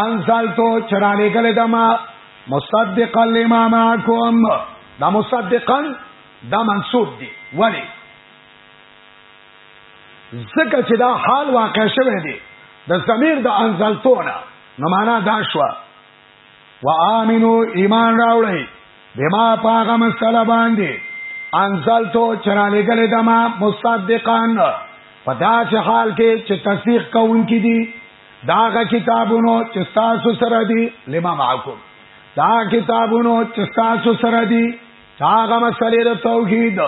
انزل تو چرانه کله دما مصدقا لما معكم دا مصدقا دا منصوب دی ولی زکه چې دا حال واقع شوه دی د ضمیر د انزلتونه نو معنا دا شو و امنو ایمان راوړی بما پاغه مسله باندې انزلتو چرانه ګلې دما مصدقان پدا چې حال کې چې تصدیق کوونکې دي داغه کتابونو چې تاسو سره دي لما معکم دا کتابونو چې تاسو سره دي هغه مسلې د توحید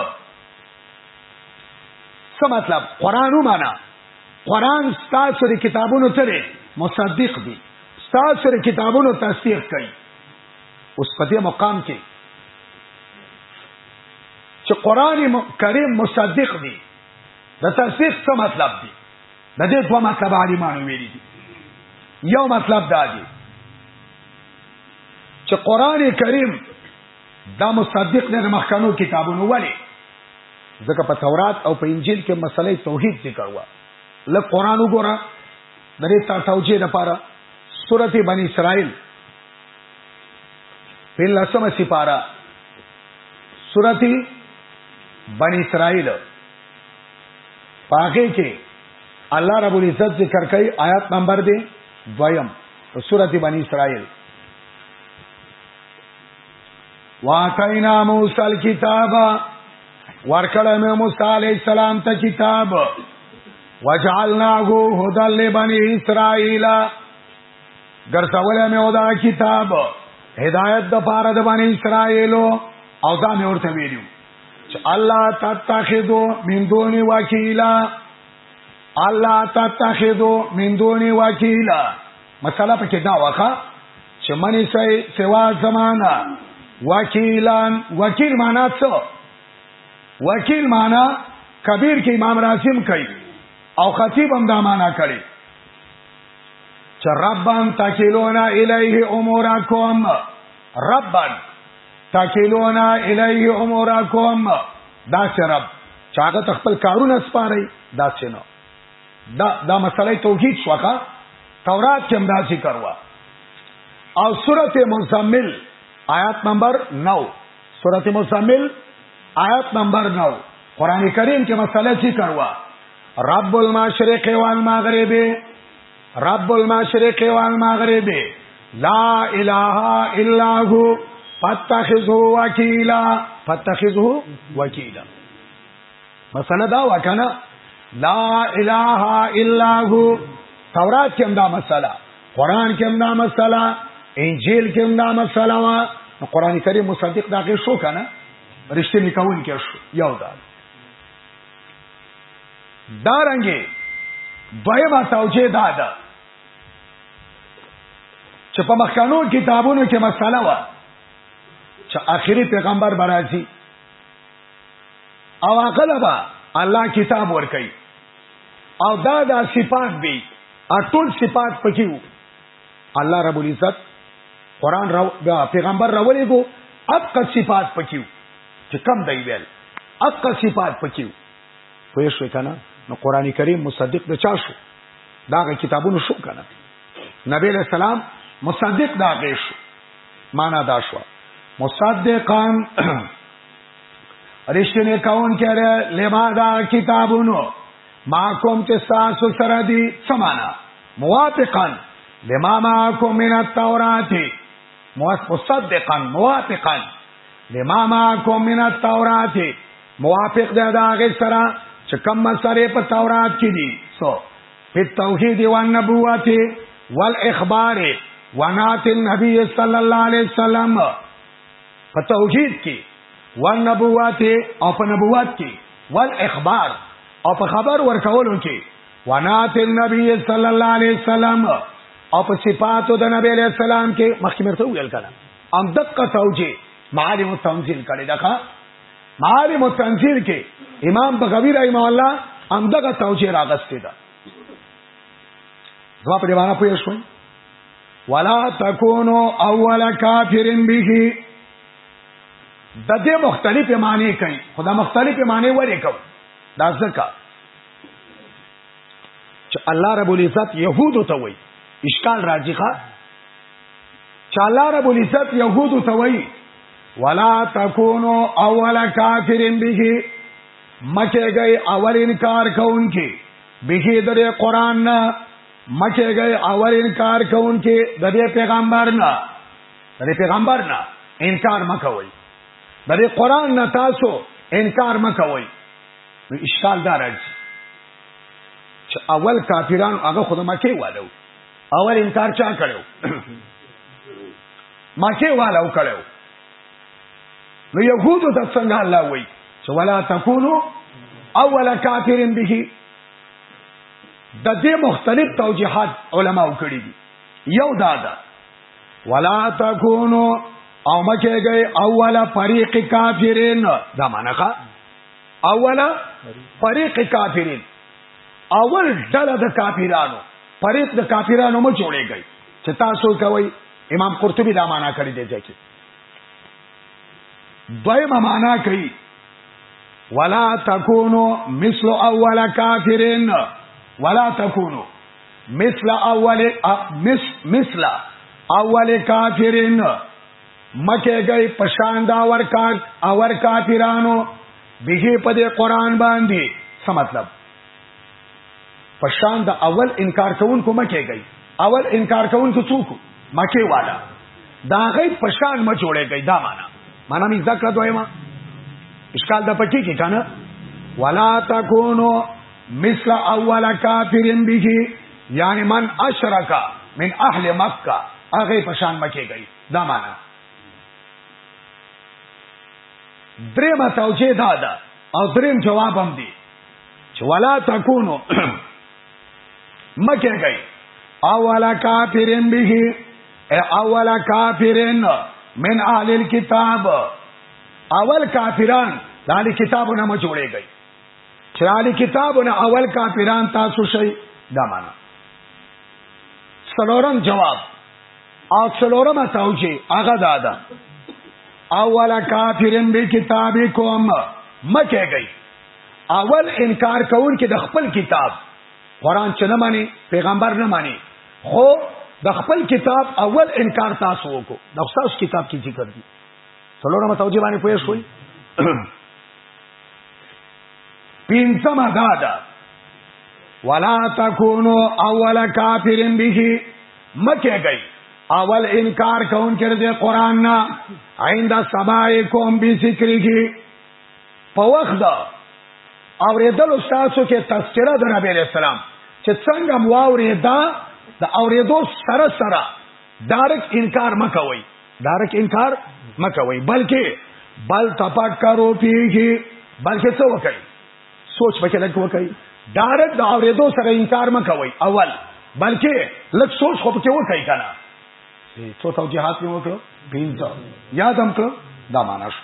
څه مطلب قران ومانه قران تاسو د کتابونو سره مصدق دي تاسو د کتابونو تصدیق کوي اوس په دې مقام کې چې قران کریم مصدق دي د تصدیق څه مطلب دي د دې دوه مطلب عالمانو ویلي دي یو مطلب دا دی چې قران کریم دا مصدق نه مخکانو کتابونو ولی ځکه په تورات او په انجیل کې مسلې توحید ذکر وا ل قران وګوره د دې تا توجیه لپاره سورته بنی اسرائیل په لسمه سپاره سورته بنی اسرائیل پاګه کې الله رب العزت ذکر کوي آیات نمبر دی دویم په سورته بنی اسرائیل واتینا موسی الكتاب ورکړه مې موسی علی السلام ته کتاب وجعلناه هدى لبني اسرائيل ګرځولې مې ودا کتاب هدایت د پاره د بنی اسرائیلو او دا مې ورته ویلو الله تتخذو من دون وکیلا الله تتخذو من دون وکیلا مساله پکې دا وخه چې منی سي سوا زمانہ وکیلان وکیل معنا څه وکیل معنا کبیر کې امام راسم کوي او خطیب هم دا معنا کوي چې ربان تکلونا الیه امورکم ربا تکلونا الیه امورکم دا چې رب چاغه تخپل کارونه سپاري دا چې نو دا دا مسله توحید شوکا تورات کې هم دا ذکر وا او سورته مزمل آیات نمبر 9 سورته مزمل آیات نمبر 9 قران کریم کې مسله ذکر وا رب المشرق والمغرب رب المشرق والمغرب لا اله الا هو فتخذه وکیلا فتخذه وکیلا مسله دا وکنه لا اله الا هو تورات کې دا مسله قران کې دا مسله انجیل کې دا مسله وا قران کریم مصدق دا کې شو کنه رښتینی کول کې شو یو دا دارنګي دویمه توجیه دا ده چې په مخکانو کتابونو کې مسله و چې آخري پیغمبر برازي او هغه به الله کتاب ورکړي او دا دا صفات به ټول صفات پکې وو الله رب العزت قران را پیغمبر راولې کو اپ کا صفات پکې وو چې کم دی ویل اپ کا صفات پکې وو پوه شو کنه نو قران کریم مصدق د چا شو داغه کتابونو شو کنه نبی له سلام مصدق داغه شو معنا دا شو مصدقان رښتینه کون کړه لما دا کتابونو ما کوم چې تاسو سره دي سمانا موافقا لما ما کوم من التورات مصدقا موافقا لما ما کوم من التورات موافق ده دا هغه سره چې کوم مسله په تورات کې دي سو په توحید او نبوت والاخبار ونات النبي صلی الله علیه وسلم په توحید کې والنبوت او په نبوت کې والاخبار او په خبر ورکولو کې ونات النبي صلی الله علیه وسلم او په صفاتو د نبی علیہ السلام کې مخکې مرته ویل کړه ام دقه توجیه معالم التنزیل کړي دغه معالم التنزيل کې امام بغوی رحم الله همدغه توجیه راغستې ده زما په دې باندې پوه شوئ ولا تکونو اول کافرن به د دې مختلفه معنی کوي خدا مختلفه معنی ورې کو دا ځکه چې الله رب العزت يهود ته وایي اشکال راځي ښا چې الله رب العزت يهود ته وایي ولا تکونو اول کافرین به مکه گئی اول انکار کون کی به در قران نه مکه گئی اول انکار کون کی د دې پیغمبر نه د دې پیغمبر نه انکار مکوي د دې قران نه تاسو انکار مکوي نو اشکال دار راځي چې اول کافرانو هغه خود مکه والو اول انکار چا کړو مکه والا وکړو نو يهودو ته څنګه الله وایي چې ولا تکونو اول کافرن به د دې مختلف توجيهات علما وکړي دي یو دا ده ولا تکونو او مکه گئی اوله فريق کافرین دا معنی اوله فريق کافرین اول ډله د کافرانو فريق د کافرانو مو جوړيږي چې تاسو کوي امام قرطبي دا معنا کړی دی ځکه دویمه معنا کوي ولا تکونو مثل اول کافرین ولا تکونو مثل اول مس مثل اول کافرین مکه گئی پشان دا اور کا اور کافرانو به په دې قران باندې څه مطلب په شان د اول انکار کوونکو مکه گئی اول انکار کوونکو څوک مکه والا دا غي په شان ما جوړه گئی دا معنا معنا می ذکر دویما اشکال د پکی کې کنه ولا تکونو مثل اول کافرین به یعنی من اشرک من اهل مکه هغه په شان مکه گئی دا معنا درې ما توجیه دا ده او دریم جواب هم دی چې ولا تکونو مکه کوي اولا کافرین به اولا کافرین من اهل الكتاب اول کافران د اهل کتابونه ما جوړې گئی چې اهل کتابونه اول کافران تاسو شي دا معنا سلورم جواب او سلورم توجی هغه دادا اولا کافرین به کتابکم مکه گئی اول انکار کون کې د خپل کتاب قران چې نه مانی پیغمبر نه مانی خو د خپل کتاب اول انکار تاسو وکړو د خپل کتاب کې ذکر دي څلورم توجیه باندې پوه شوي پینځم دا ده ولا تکونو اول کافرین به مکه گئی اول انکار کون کړي د قران نه آینده سبای کوم به ذکر کی په وخت دا اوریدلو تاسو کې تذکرہ د نبی علیہ السلام چې څنګه مو اوریدا د اوریدو سره سره دارک انکار مکوي دارک انکار مکوي بلکې بل تفکرو پیږي بلکې څه وکړي سوچ پکې لګ وکړي دارک د اوریدو سره انکار مکوي اول بلکې لږ سوچ خو پکې وکړي کنه څو توجيهات مې وکړو پینځه یادم کړو دا معنا شو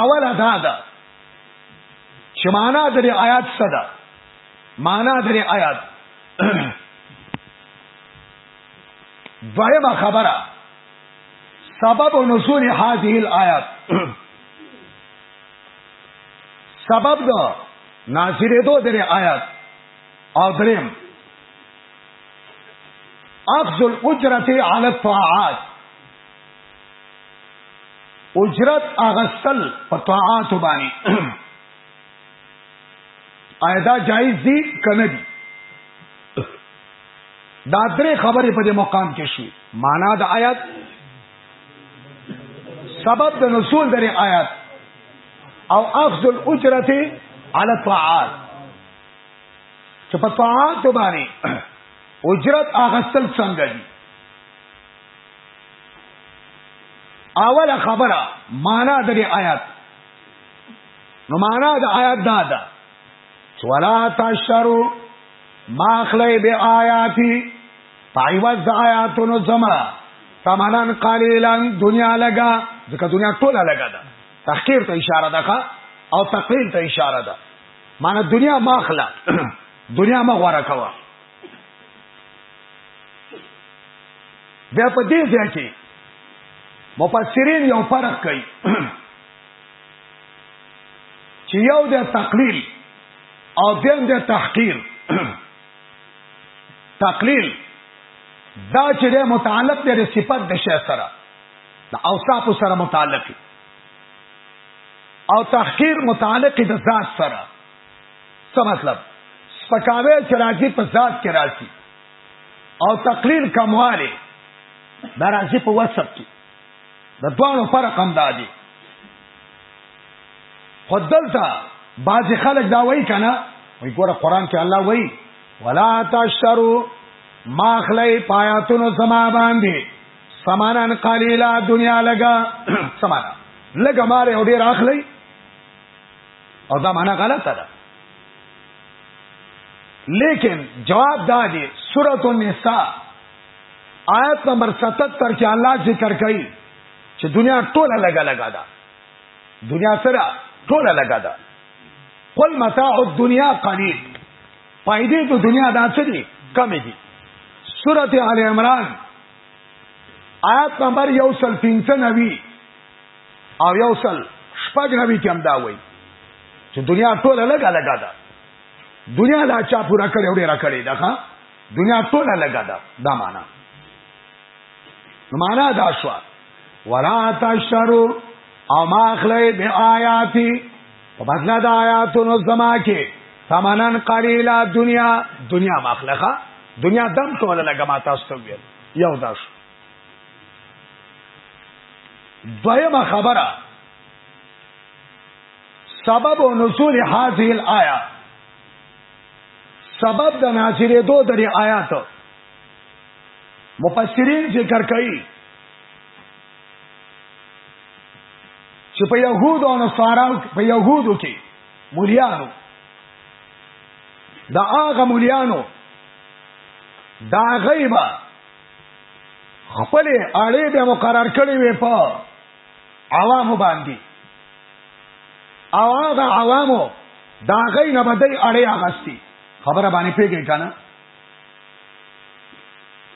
اوله دا ده چې معنا د آیات څه ده معنا د آیات دویمه خبره سبب نزول هذه الآیات سبب دا ناظره دو در آیات او درم اخذ الاجرت علی الطاعات اجرت اغسل په طاعات باندې آیا دا جایز دي کنه دي دا درې خبرې په دې مقام کې شي معنا د آیات سبب د نزول درې آیات او اخذ الاجرت على الطاعات چې په طاعات باندې اجرت اغسل څنګه دي اوله خبره معنا د دې آیات نو معنا د آیات دا ده چې ولا تشرو ماخلی به آیاتی پایواز د آیاتونو زما سمانان قلیلان دنیا لگا ځکه دنیا ټوله لگا ده تحقیر ته اشاره ده او تقلیل ته اشاره ده معنی دنیا ماخلا دنیا مغواره کوه بیا په دې ځای کې مفسرین یو فرق کوي چې یو د تقلیل او دیم د تحقیر تقلیل دا چې د متعلق د صفت د شی سره د اوصاف سره متعلق او تحقیر متعلق د ذات سره څه مطلب سپکاوی چې راځي په ذات کې راځي او تقلیل کمواله دا راځي په وصف کې د دوانو فرق هم دا دی خو دلته بعض خلک دا وایي کنه وای ګوره قران کې الله وایي ولا تشرو ما خلای پایاتونو سما باندې سمانن قلیلا دنیا لگا سمانا لگا ماره او ډیر اخلی او دا معنا غلطه ده لیکن جواب دا دی سورۃ النساء آیت نمبر 77 کې الله ذکر کوي چې دنیا ټوله لګا لګا ده دنیا سره ټوله لګا ده قل متاع الدنيا قليل فائدې د دنیا دا څه دي کم دي سورۃ آل عمران آیت نمبر 195 او یو سل شپږ نوي کې هم دا وایي چې دنیا ټوله لګا لګا ده دنیا لا چا پورا کړې وړې را کړې ده ها دنیا ټوله لګا ده دا معنا معنا دا شو ولا تشرو او ما اخلی بی آیاتی په بدلا د آیاتونو زما کې ثمنن قلیلا دنیا دنیا مخلخه دنیا دم کوله لګه ما تاسو ته ویل یو داش دویمه خبره سبب او نزول هذه الايه سبب د نازلې دو درې آیات مفسرین ذکر کوي چې په يهودو او نصاراو په يهودو کې مليانو دا هغه مليانو دا غیبه خپل اړې به مقرر کړي وي په عوام باندې او هغه عوامو دا غي نه بدای اړې اغستی خبره باندې پیګی کنه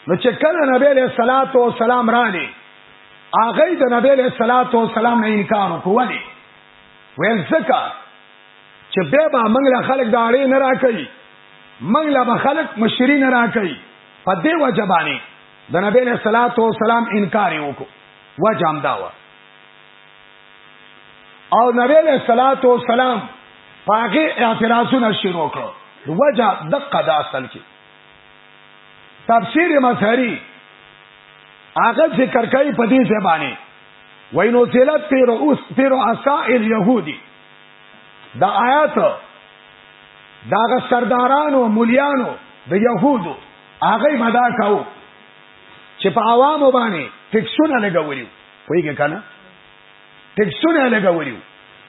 نو چې کله نبی له صلوات و سلام را لې هغه د نبی له صلوات و سلام نه انکار وکړي ویل څکه چې به ما منګله خلک دا اړې نه راکړي منګله به خلک مشرین راکړي په دې وجه باندې د نبی له صلوات و سلام انکار وکړو وجه هم دا و او نبی له صلوات و سلام پاګه اعتراضونه شروع کړو وجه دقه دا اصل کې تفسیر مظهری هغه ذکر کوي په دې زبانه وینو زلت پیرو اوس پیرو اسا الیهودی دا آیات داغه سردارانو مليانو د يهودو هغه مدا کاو چې په عوامو باندې ټیکسونه لګولیو وایي کنه ټیکسونه لګولیو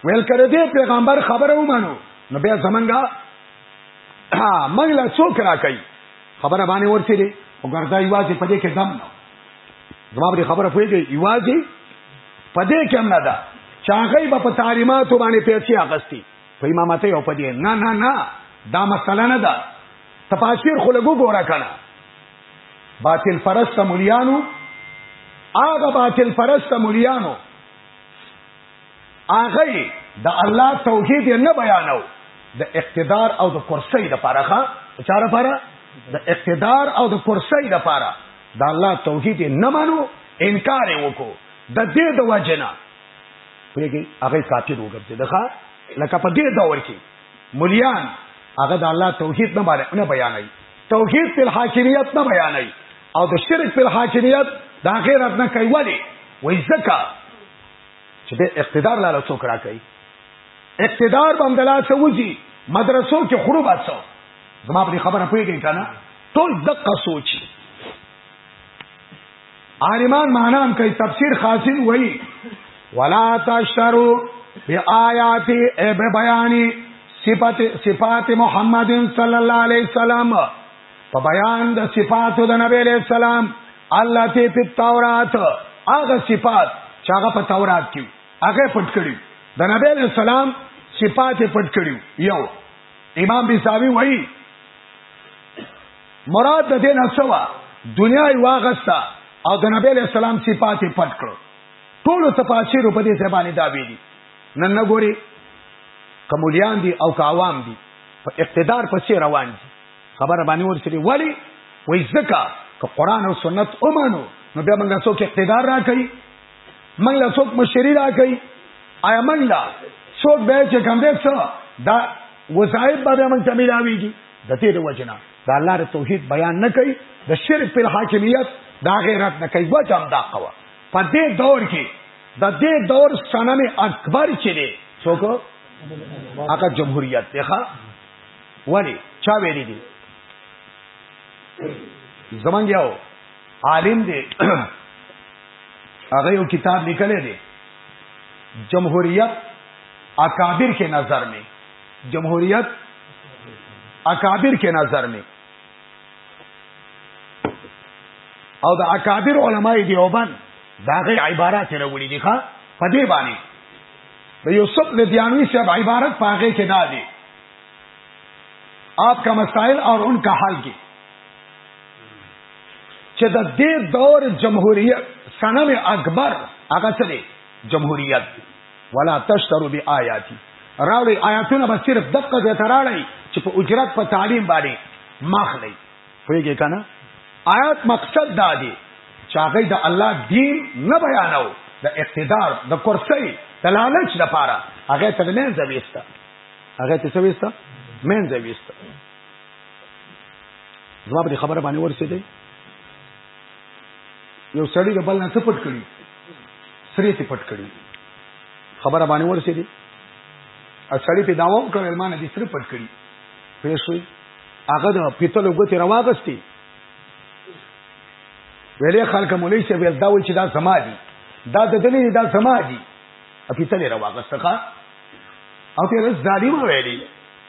ویل کړه دې پیغمبر خبره ومنو نو بیا زمونږه منګ لا څوک را کوي خبره باندې ورته دي وګرځي واځي په دې کې دم نو زما په خبره پوهیږي ایوازي پدې کې هم نه ده چې هغه په تعلیمات باندې پیسې اغستی په امامته یو پدې نه نه نه دا مسله نه ده تفاسیر خو لګو ګورا کنه باطل پرست مليانو هغه باطل پرست مليانو هغه د الله توحید نه بیانو د اقتدار او د کرسی د پاره ښا چاره پاره د اقتدار او د کرسی د پاره د الله توحید نه مانو انکار وکړو د دې د وجنه پیږي هغه کافر وګرځي دغه لکه په دې دور کې مليان هغه د الله توحید نه باندې نه بیانوي توحید په حاکمیت نه بیانوي او د شرک په حاکمیت د اخرت نه کوي ولی وای زکه چې به اقتدار لاله څوک راکړي اقتدار به همدلا څه وځي مدرسو کې خړو باسو زما په خبره پوهیږئ کنه ټول دقه سوچ عالمان معنا هم کوي تفسیر خاصین وایي ولا تشترو بیاات ای بیانی صفات صفات محمد صلی الله علیه وسلم په بیان د صفاتو د نبی له سلام الله ته په تورات هغه صفات چې هغه په تورات کې هغه پټ کړی د نبی له سلام صفات پټ کړی یو امام بیساوی وایي مراد د دې نسوا دنیا یې واغستا او د نبی له سلام صفات پټ کړو ټول تفاسیر په دې ځای باندې دا ویلي نن نګوري کمولیان دي او کاوام دي په اقتدار پسې روان دي خبره باندې ورسېږي ولی وای زکه که قران او سنت اومنو نو بیا موږ څوک اقتدار را کوي موږ له څوک مشری را کوي آیا موږ لا څوک به چې کوم دې څه دا وظایف به موږ ته ملاويږي د دې د وجنه دا الله د توحید بیان نه کوي د شرک پر حاکمیت دا غیرت نه کوي وجه هم دا قوا په دې دور کې د دې دور سنن اکبر چې دی څوک هغه جمهوریت دی ښا ولی چا ویلی دی زمنګ یو عالم دی هغه یو کتاب لیکل دی جمهوریت اکابر کې نظر می جمهوریت اکابر کې نظر می او د اکابر علماء دیوبند داغه عبارت راوړي دي ښا په دې باندې د یوسف لدیانوی صاحب عبارت پاغه کې دا دی آپ کا مسائل اور ان کا حل کې چې د دې دور جمهوریت سنم اکبر هغه څه دی جمهوریت ولا تشترو بی آیاتی راوړی آیاتونه به صرف دقه ته راړی چې په اجرت په تعلیم باندې مخ لې پوهیږئ کنه آیات مقصد دا دی چې هغه د الله دین نه بیانو د اقتدار د کرسۍ د لالچ لپاره هغه ته نه ځويسته هغه ته څويسته مې ځويسته زما په خبره باندې ورسېدې یو سړی د بل نه څه پټ کړی سری ته پټ کړی خبره باندې ورسېدې ا سړی په داوو کړل ما نه دې سری پټ کړی پېښوي هغه د پیتلو ګوتې راواغستې ویلې خلک مولوی صاحب یې دا وایي چې دا زما دي دا د دې نه دا زما دي پیتلې راواغستخه او ته رس دالي مو ویلې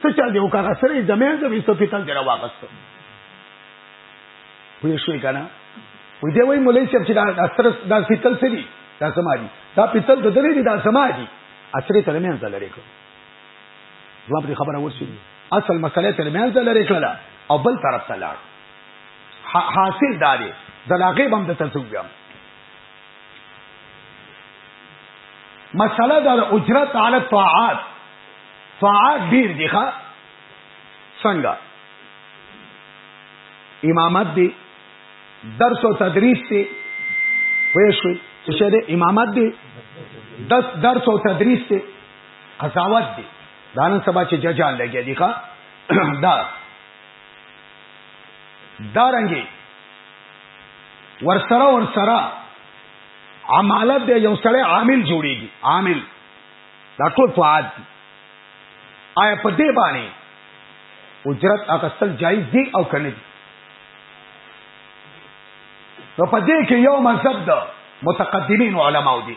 څه چا دی وکړه سره یې زمې زمې څه پیتل دی راواغست وې شوې کنه وې دی وایي مولوی صاحب چې دا سره دا پیتل سری دا زما دي دا پیتل د دې نه دا زما دي اصلي ترمنځ لري کوم دوه په خبره ورسېد اصل مسله تر مینځ لري کړل او بل طرف ته لاړ حاصل داري دلاغه بم د تزویم مسله د اجرت علی طاعات طاعات ډیر دي ښا څنګه امامت دی درس او تدریس دی وې شو چې امامت دی دس درس او تدریس دی قضاوت دی دا نن سبا چې ججال لګیا دی ښا دا دا رنګي ورسره ورسره عمالت دی یو سړی عامل جوړیږي عامل دا ټول فعاد دي آیا په دې باندې اجرت اغستل جایز دي او کنه دي نو په دې کې یو مذهب ده متقدمین علماو دي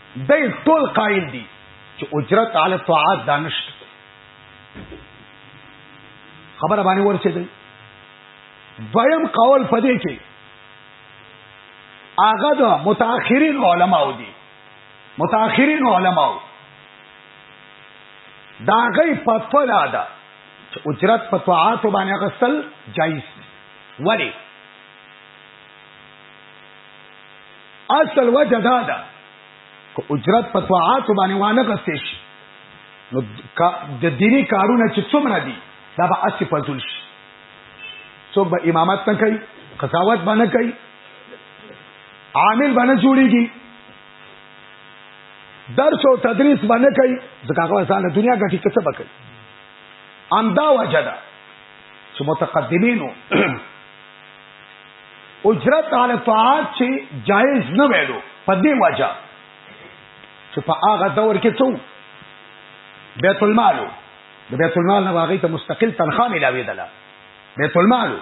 دی ټول قائل دي چې اجرت علی طاعات دانشت خبره باندې ورسېدل دویم قول پدې کې هغه د متأخرین علماو دي متأخرین علماو دا غي پتول ادا چې اجرت په طاعات باندې غسل جایز ولی اصل وجه دا ده که اجرت په طاعات باندې وانه غستې شي نو د دینی کارونه چې څومره دي دا به اسی فضل شي څوک به امامت نه کوي قضاوت به نه کوي عامل به نه جوړيږي درس او تدریس به نه کوي ځکه هغه ځان دنیا غټي کڅه به کوي امدا وجدا چې متقدمینو اجرت علی طاعات چې جایز نه ویلو په دې وجه چې په هغه دور کې څو بیت المال د بیت المال نه واغې ته مستقل تنخواه ملاوي دله بیت المال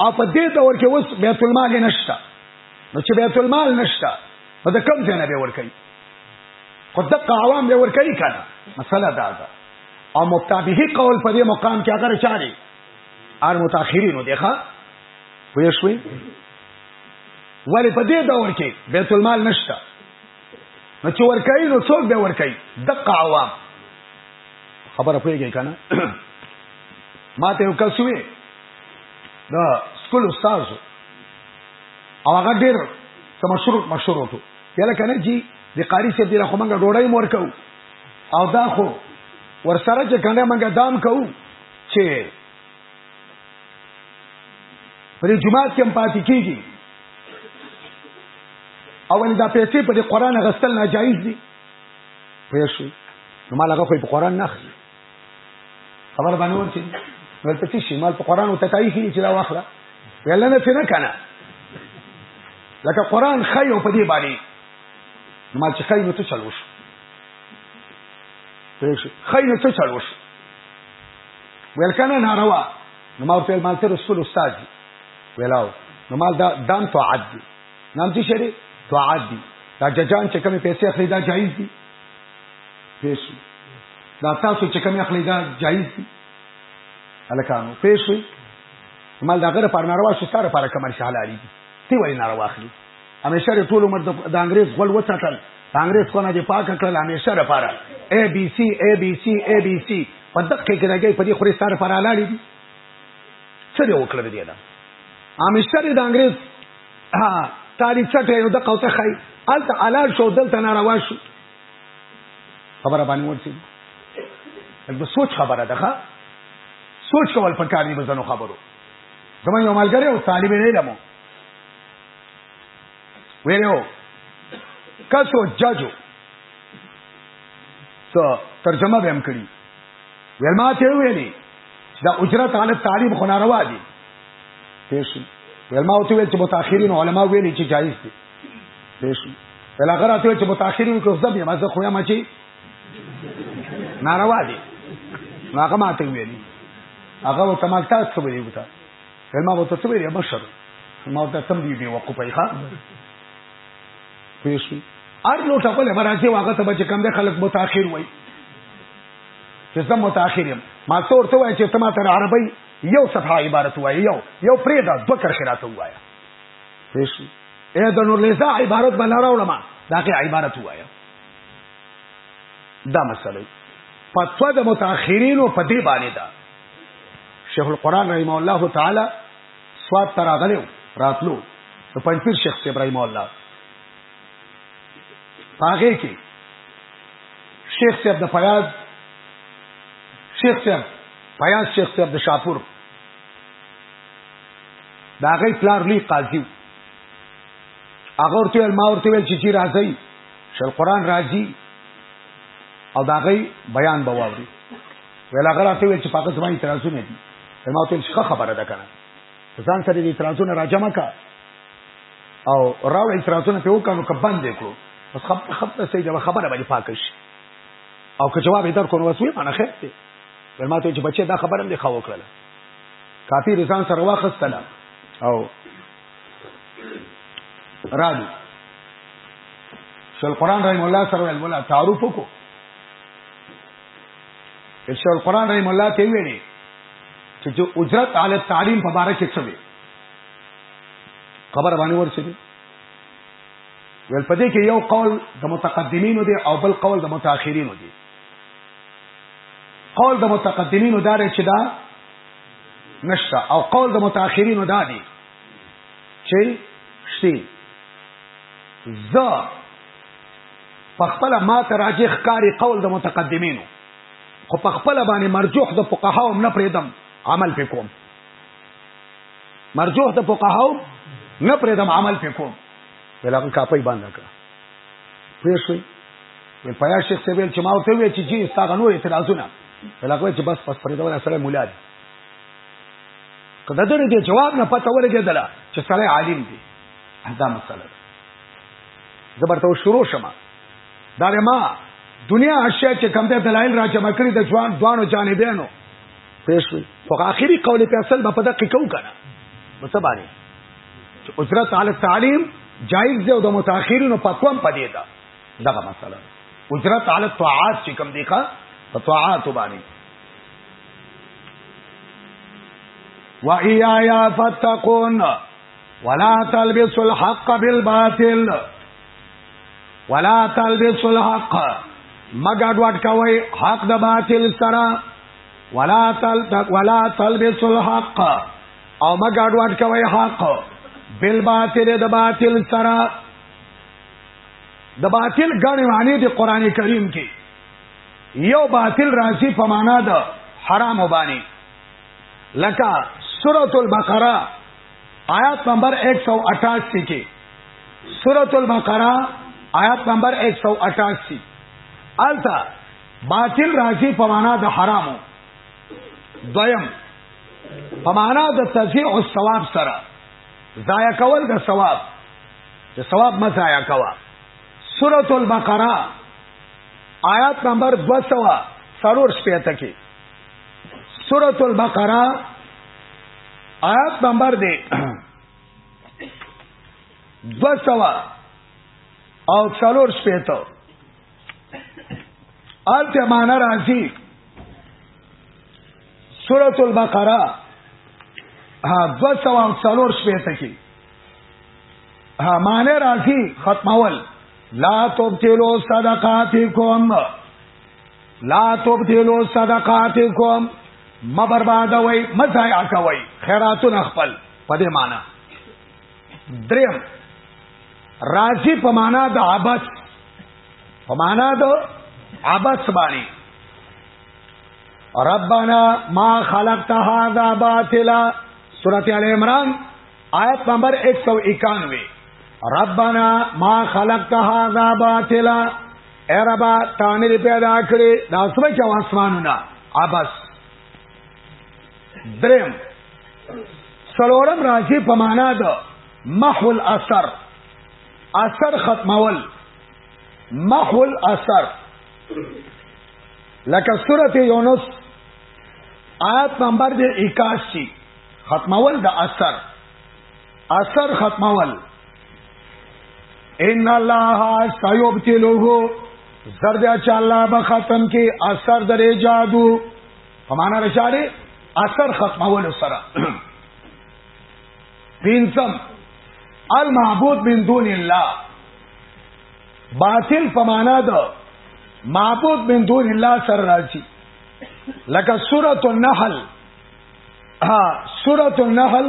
او په دې دور کې اوس بیت المال نشته نو چې بیت المال نشته نو د کم ځای نه به ورکړي خو دغه عوام به ورکړي کنه مسله دا ده او مبتدی قول په دې مقام کې اگر چاري ان متأخرینو دی ښا پوه شوي ولی په دې دور کې بیت المال نشته نو چې ورکای نو څوک به ورکای دقه عوام خبره پوهیږي کنه ما ته یو کس وی دا سکول استاد او هغه ډیر سم مشهور مشهور وو یاله کنه جی د قاری شه دی راخو منګه ډوړای مور کو او دا خو ورسره چې کنه منګه دام کوو چې پرې جماعت کې پاتې کیږي او ولې دا پیسې په دې قران غستل ناجایز دي پوه شئ نو مال هغه په قران نه اخلي خبر باندې ورته ورته چې شمال په قران او تکایي کې چې دا واخله ویل نه څه نه کنه لکه قران خی او په دې باندې نو مال چې خی نو ته چلوش پوه شئ خی نو ته چلوش ویل کنه ناروا نو ما ورته مال ته رسول استاد دی ویلاو نو مال دا دام طاعت دی نام چې شری طاعت دی دا ججان چې کومې پیسې اخلي دا جایز دي پیسې دا تاسو چې کومې اخلي دا جایز دي الکانو پیسې مال دا غره پر ناروا شو ستاره پر کمرشي حلالي دي تی وای ناروا اخلي همېشه د ټول عمر د انګرېز غول وڅټل، د انګرېز کونه دې پاکه کړل همېشه لپاره، اې بي سي، اې بي سي، اې بي سي، په دقه کې لګی په دې خورې ستا لپاره حلالې دي؟ څه دې وکړل دې نه؟ همېشه دې د انګرېز ها تالي څټه یو دقه ته خای، هلته حلال شو دلته ناروا شو. خبره باندې ورسېد د سوچ خبره ده ښه سوچ کول پکار دي بزنو خبرو زموږ یو ملګری او طالب علم ویلو کسو ججو څه ترجمه به هم کړی ویل ما ته ویلي دا اجرت علی تعلیم خو ناروا دي پیش ویل ما ته ویل چې متأخرین علما ویلي چې جایز دي پیش ویل هغه راته چې متأخرین کو ځبې ما زه خو یا ما چې ناروا دي هغه ما ته ویلي هغه ته ما تاسو ویلي وتا ویل ما ورته څه ویل مشر ما ورته تم دی بي وقوفه ښه پېښې ار لو ټپل برازي واغه ته بچ کم ده خلک متأخر وای چې زم متأخر يم ما څور ته وای چې تما تر عربي یو صفحه عبارت وای یو یو پرېدا دو کرخه راته وای پېښې اې د نور لزا عبارت بل راوړم دا کې عبارت وای دا مسله فتوا د متأخرینو په دې باندې ده شیخ القرآن رحمه الله تعالی سواد تر اغلو راتلو د پنځپیر شیخ صاحب رحمه الله هغه کې شیخ صاحب د فیاض شیخ صاحب فیاض شیخ صاحب د شاپور دا غي پلار لوی قاضي هغه ورته ویل ما ورته ویل چې چی راځي شل قران راځي او دا غي بیان بواوري ویل هغه راته ویل چې پاکه زما اعتراضونه دي ما ته ښه خبره ده کنه ځان سره دې اعتراضونه راجمع کا او راو اعتراضونه په وکړو کبان دې کړو بس خپ خپ سي دا خبره باندې پاکه شي او که جواب یې درکو نو وسوي معنی خیر دی ول ما ته چې بچي دا خبره مې خو وکړه کافي رسان سره واخستله او راځي شل قران رحم الله سره ول ولا تعارف کو شیخ القرآن رحم الله ته ویلي چې چې اجرت علی تعلیم په باره کې څه وي خبر باندې ورسېږي ول پدې کې یو قول د متقدمینو دی او بل قول د متأخرینو دی قول د متقدمینو دا دی چې دا نشته او قول د متأخرینو دا دی چې شي ز په خپل ما ته راجح ښکاری قول د متقدمینو خو په خپل باندې مرجوح د فقهاو نه پریدم عمل پکوم مرجوح د فقهاو نه پریدم عمل پکوم بلغه کاپي باندې کړ پوه شئ وی پیا شیخ څه ویل چې ما ورته وی چې جی ستاسو نور اعتراضونه بلغه چې بس بس پرې دا سره مولا دي کله دغه جواب نه پته ورګېدله چې سره عالم دي دا مسله زبرته شروع شمه دا ما دنیا اشیاء چې کم ده دلایل را جمع کړی د ځوان دوانو جانبینو پېښوي خو آخري قول په اصل په دقه کو کنه متباري چې اجرت علی تعلیم جایز دی او د متأخرینو په کوم پدې ده دغه مسله اجرت علی طاعات چې کم دی ښا په طاعات باندې وَإِيَّايَ فَاتَّقُونَ ولا تلبسوا الحق بالباطل ولا تلبسوا الحق مګډ وډ کوي حق د باطل سره ولا تل ولا تلبسوا الحق او مګډ وډ کوي حق بالباطل د باطل سره د باطل غړي معنی د قران کریم کې یو باطل راځي په معنا د حرام وبانی لکه سورۃ البقره آیات نمبر 188 کې سورۃ البقره آیات نمبر 188 التا باطل راځي په معنا د حرامو دویم په معنا د تضیع او ثواب سره ضایع کول د ثواب د ثواب ما ضایع کوا سورۃ البقره آیات نمبر 200 سرور شپته کې سورۃ البقره آیات نمبر دی دو سوا او څلور شپېته آلته معنا راځي سورۃ البقره ها دو سوا او څلور شپېته کې ها معنا راځي ختمول لا تبتلوا صدقاتکم لا تبدلوا صدقاتکم ما برباد وای ما ضایع کوي خیراتونه خپل په دې معنی دریم راضی په معنا د عبس په معنا د عبس باندې ربنا ما خلقت هذا باطلا سورۃ ال عمران آیت نمبر 191 ربنا ما خلقت هذا باطلا اے ربا تانه دې پیدا کړې دا سمه چې واسمانونه ابس درم سلورم راځي په معنا ده محو الاثر اثر ختمول محو الاثر لکه سورت یونس آیت نمبر دی 81 ختمول د اثر اثر ختمول ان الله سيبتلوه زرد چې الله به ختم کې اثر درې جادو په معنا رشاله اثر ختمول سره پینځم المعبود من دون الله باطل په معنا ده معبود من دون الله سره راځي لکه سورۃ النحل ها سورۃ النحل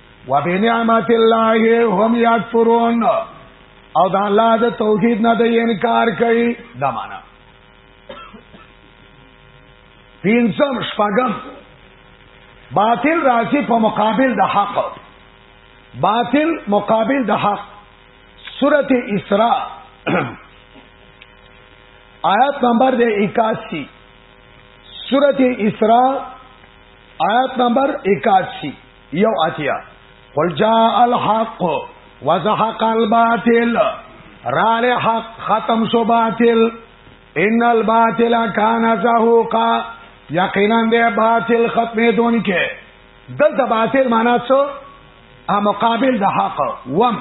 وبنعمت الله هم یکفرون او دا الله د توحید نه د انکار کوي دا معنا پینځم شپږم باطل راځي په مقابل د حق باطل مقابل د حق سورته اسراء آیات نمبر دے اکاسی سورت اسراء آیات نمبر اکاسی یو اتیا قل جاء الحق وزحق الباطل رال حق ختم شو باطل ان الباطل کان زهوقا یقینا دې باطل ختمې دون کې دلته باطل معنا څه ا مقابل د حق وم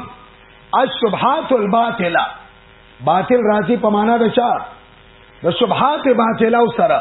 الشبهات الباطله باطل راځي په معنا د چا د شبهات باطله سره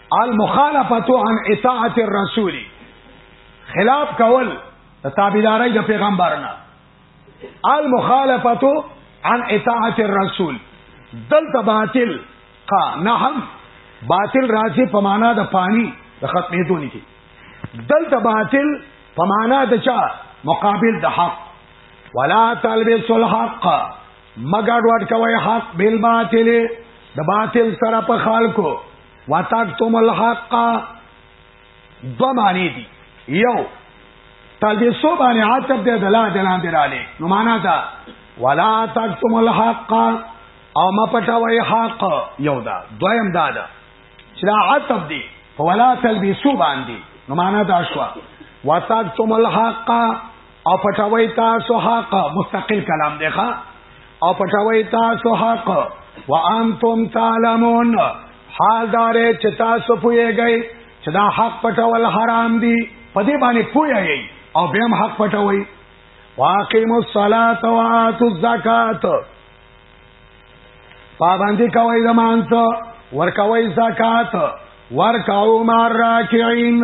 المخالفه عن اطاعت الرسول خلاف کول د تابعداري د پیغمبر نه المخالفه عن اطاعت الرسول دلته باطل قا نحم باطل راځي په معنا د پانی د ختمېدو نه کی دلته باطل په معنا د چا مقابل د حق ولا تلبسوا الحق مګر ورکوي حق بل باطل د باطل سره په خلکو وتکتم الحق دو معنی دی یو تلبسو باندې عاطف دې دلا دلان دې رااله نو معنا دا ولا تکتم الحق او ما پټوي حق یو دا دویم دا دا چې دا عاطف دې ولا تلبسو باندې نو معنا دا شو وتکتم الحق او پټوي تاسو حق مستقل کلام دی ښا او پټوي تاسو حق وانتم تعلمون حال دار چې تاسو پويږئ چې دا حق پټول حرام دي په دې باندې پويږئ او بهم حق پټوي واقیموا الصلاة وآتوا الزکات پابندی کوي د مانته ورکوي زکات ورکاو مار راکعين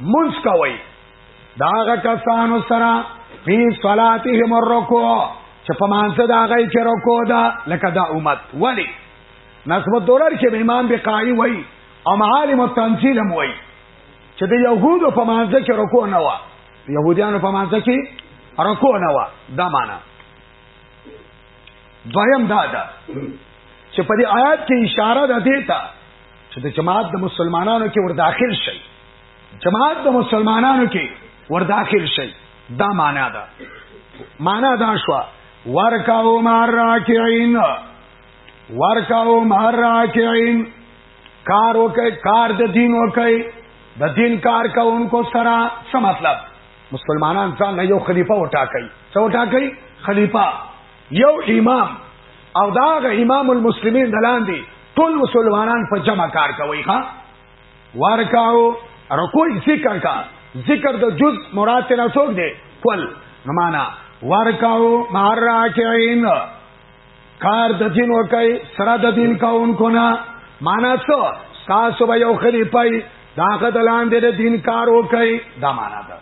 منځ کوي دا هغه کسانو سره فی صلاتهم الرکوع چې په مانځه دا غي کې رکوع ده لکه دا امت ولی نسب دولر کې امام بقای وای او معالم التنزیل هم وای چې د يهودو په مانځه کې رکوع نه و يهوديانو په مانځه کې رکوع نه و دا معنا دویم دا ده چې په دې آیات کې اشاره ده دیتا چې د جماعت د مسلمانانو کې ور داخل شي جماعت د مسلمانانو کې ور داخل شي دا معنا ده معنا دا شو ورکاو مار راکعين ورکاو مار راکعين کار وکي کار د دین وکي د دین کار کوونکو سره څه مطلب مسلمانان ځان نه یو خلیفہ وټاکي څو وټاکي خلیفہ یو امام او دا امام المسلمین دلاندې ټول مسلمانان په جمع کار کوي ښا ورکاو رکوع ذکر کا ذکر د جز مراد نه څوک دی کول نو معنا ورکاو مار راکعين کار د دین وکي سره د دین کاونکو نه معنا څه تاسو به یو خلیفہ داغه د لاندې د دین کار وکي دا معنا ده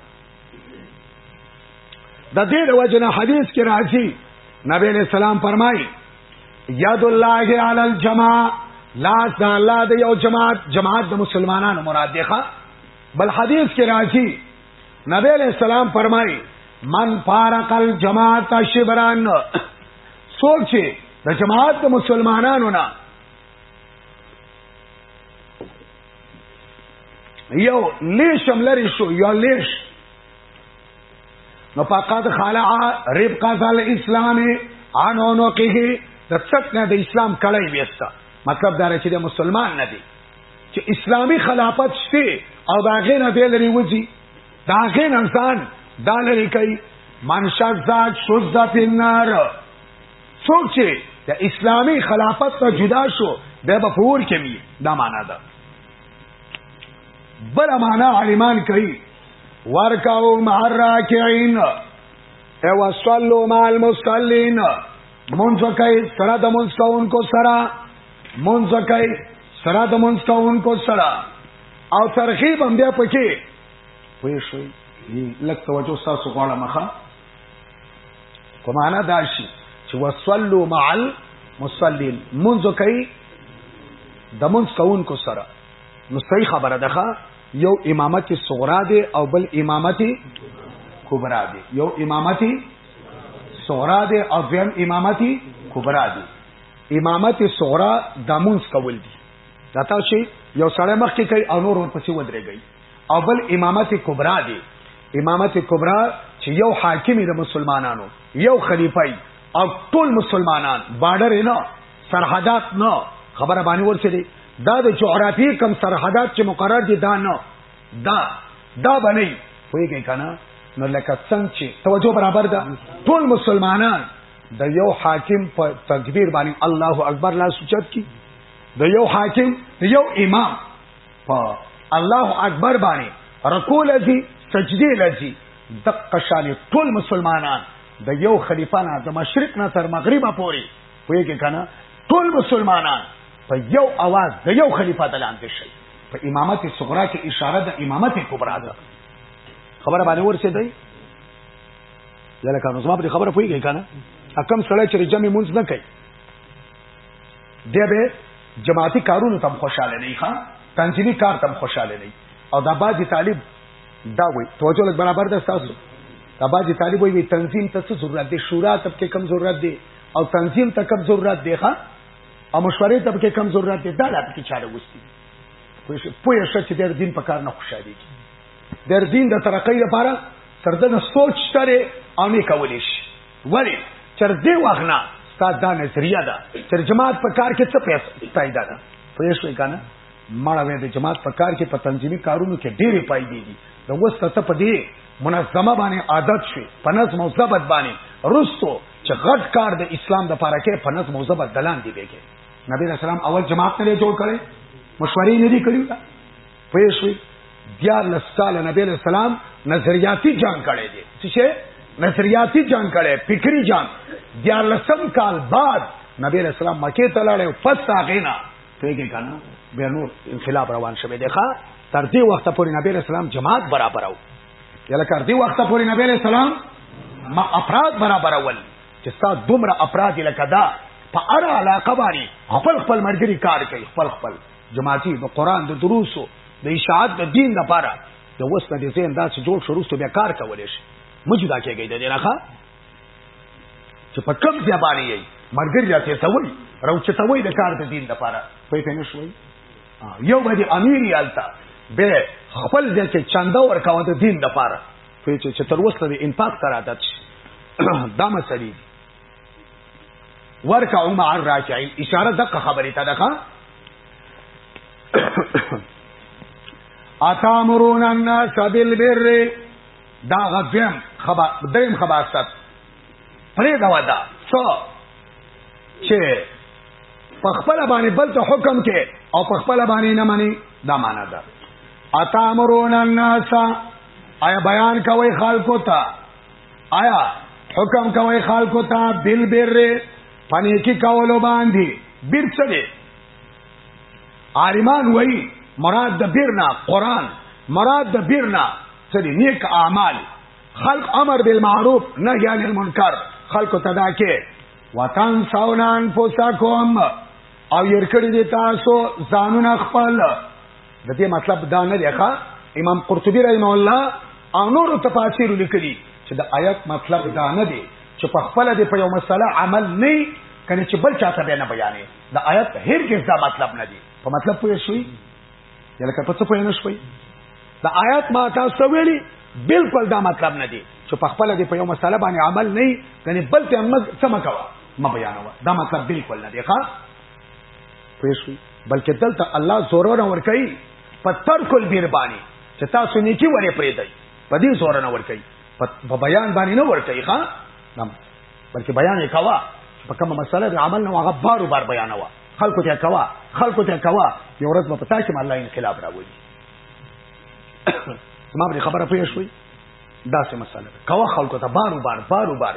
د دې د وجنه حدیث کې راځي نبی علیہ السلام فرمایي یاد الله علی الجماع لاس د الله د یو جماعت جماعت د مسلمانانو مراد دی ښا بل حدیث کې راځي نبی علیہ السلام فرمای من فارق الجماعت شبران څوک چې د جماعت د مسلمانانو نه یو لیشم لري شو یو لیش نو فقط خلع ربقه الاسلام عنونو کې د څټ نه د اسلام کړی وستا مطلب دا چې د مسلمان نه دی چې اسلامی خلافت شته او دا غې نه دی لري وځي دا غې نه انسان دا لري کوي منشا ذات شذ فی النار څوک چې د اسلامی خلافت ته جدا شو به په پور کې می دا معنا ده بل معنا عالمان کوي ورکاو مع الراکعين او صلوا مع المصلين منځ کوي سره د منځونکو سره منځ کوي سره د مونږ کاونکو سره او ترغیب هم بیا پکې پوه شئ لک توجه تاسو غواړه مخه کومانا داشي چې وصلو مع المصلين منځ کوي د منځ کوونکو سره نو صحیح خبره ده یو امامت صغرا دی او بل امامت کبرا دی یو امامت صغرا دی او دویم امامت کبرا دی امامت صغرا دامونس کول دي دا تاسو شي یو سړی مخ کې کوي او نور ورپسې ودرېږي او بل امامت کبرا دی امامت کبرا چې یو حاکم د مسلمانانو یو خلیفہ او ټول مسلمانان بارډر نه سرحدات نه خبره باندې ورسېږي دا د جغرافي کم سرحدات چې مقرر دي دا نه دا دا باندې وایي کنه نو لکه څنګه چې توجه برابر ده ټول مسلمانان د یو حاکم په تکبیر باندې الله اکبر لا سوچت کی د یو حاکم د یو امام په الله اکبر باندې رکوع لذي سجدي لذي د قشان ټول مسلمانان د یو خلیفہ نه د مشرق نه تر مغربه پوري ویګه کنه ټول مسلمانان په یو आवाज د یو خلیفہ د لاندې شي په امامت صغرا کې اشاره د امامت کبرا ده خبره باندې ورسېدای زله کانو زما په خبره پويږي کنه اکم سړی چې جمع مونږ نه کوي دی به جماعتي کارونو تم خوشاله نه ښا تنظیمي کار تم خوشاله نه او دا باجی طالب دا وي توجه لګ برابر ده تاسو دا باجی طالب وي تنظیم ته څه ضرورت دی شورا ته کې کم ضرورت دی او تنظیم ته کم ضرورت دی ښا او مشورې ته کې کم ضرورت دی دا لا پکې چاره وستي پوه شو چې د دین په کار نه خوشاله دي در دین د ترقۍ لپاره تر دغه سوچ سره عامې کولې شي ولی تر دې وغنا ستا دا نظریه ده چې جماعت په کار کې څه پیسې پیدا ده پوه شوې کنه مړه وې د جماعت په کار کې په تنظیمي کارونو کې ډېرې پایدې دي د وسته ته په دې منظمه باندې عادت شي په نظم او ضبط باندې رستو چې غټ کار د اسلام د پاره کې په نظم او ضبط دلان دی بګي نبی رسول الله اول جماعت نه جوړ کړي مشورې نه دي کړې پوه شئ دیارلس ساله نبی علیہ السلام نظریاتی جنگ کړی دی څه شي نظریاتی جنگ کړی فکری جنگ دیارلسم کال بعد نبی علیہ السلام مکه ته لاړ او پس هغه نه پیګه کنه بیا نور انقلاب روان شوه دی ښا تر دې وخت پورې نبی علیہ السلام جماعت برابر او یله تر دې وخت پورې نبی علیہ السلام ما افراد برابر اول چې ستا دومره افراد لکه دا په اړه علاقه باندې خپل خپل مرګري کار کوي خپل خپل جماعتي د قران د دروسو د اشاعت د دین لپاره د وسنه د زین داسې جوړ شروع ته بیا کار کولې شي مجدا کېږي د دې نه ښه چې په کوم ځای باندې یې مرګري راته سوي راوچتوي د کار د دین لپاره په پېنه شوي یو باندې امیر یالتا به خپل ځای کې چنده ورکاوه د دین لپاره په چې تر وسله د انفاق تر عادت شي دا مسلې ورکعوا مع الراکعين اشاره دغه خبره ته ده اتامرون الناس بالبر دا غدیم خبر دیم خبر ست پرې دا ودا څو چې په خپل باندې بل ته حکم کې او په خپل باندې نه مانی دا معنا ده اتامرون الناس آیا بیان کوي خلکو ته آیا حکم کوي خلکو ته بل بر پنې کې کولو باندې بیر څه دی عالمان وایي مراد د بیر نه قران مراد د بیر نه څه دی نیک اعمال خلق امر بالمعروف نهی عن المنکر خلق تدا کې وطن ساونان پوسا کوم او ير کړی دي تاسو ځانونه خپل د دې مطلب دا نه دی ښا امام قرطبي رحم الله او نور تفاسیر لیکلي چې د آیت مطلب دا نه دی چې په خپل د په یو مسله عمل نه کني چې بل چاته به نه بیانې د آیت هرګز دا مطلب نه دی په مطلب پوه شئ یلکه په څه پوه نه شئ د آیات ما تاسو ویلي بالکل دا مطلب نه دی چې په خپل د په یو مسله باندې عمل نه کني بل ته موږ څه مکوا ما بیانوا دا مطلب بالکل نه دی ښا پېښوي بلکې دلته الله زورور ور کوي په ترک البیر باندې چې تاسو نیکی ولې پرې دی په دې زورور ور کوي په بیان باندې نه ور کوي ښا نعم بلکې بیان یې کوا په کومه مسله د عمل نو هغه بار بار بیانوا خلکو ته کوا خلکو ته کوا یو ورځ په پتا کې الله انقلاب راوړي ما به خبره پېښوي دا څه مسله کوا خلکو ته بار بار بار بار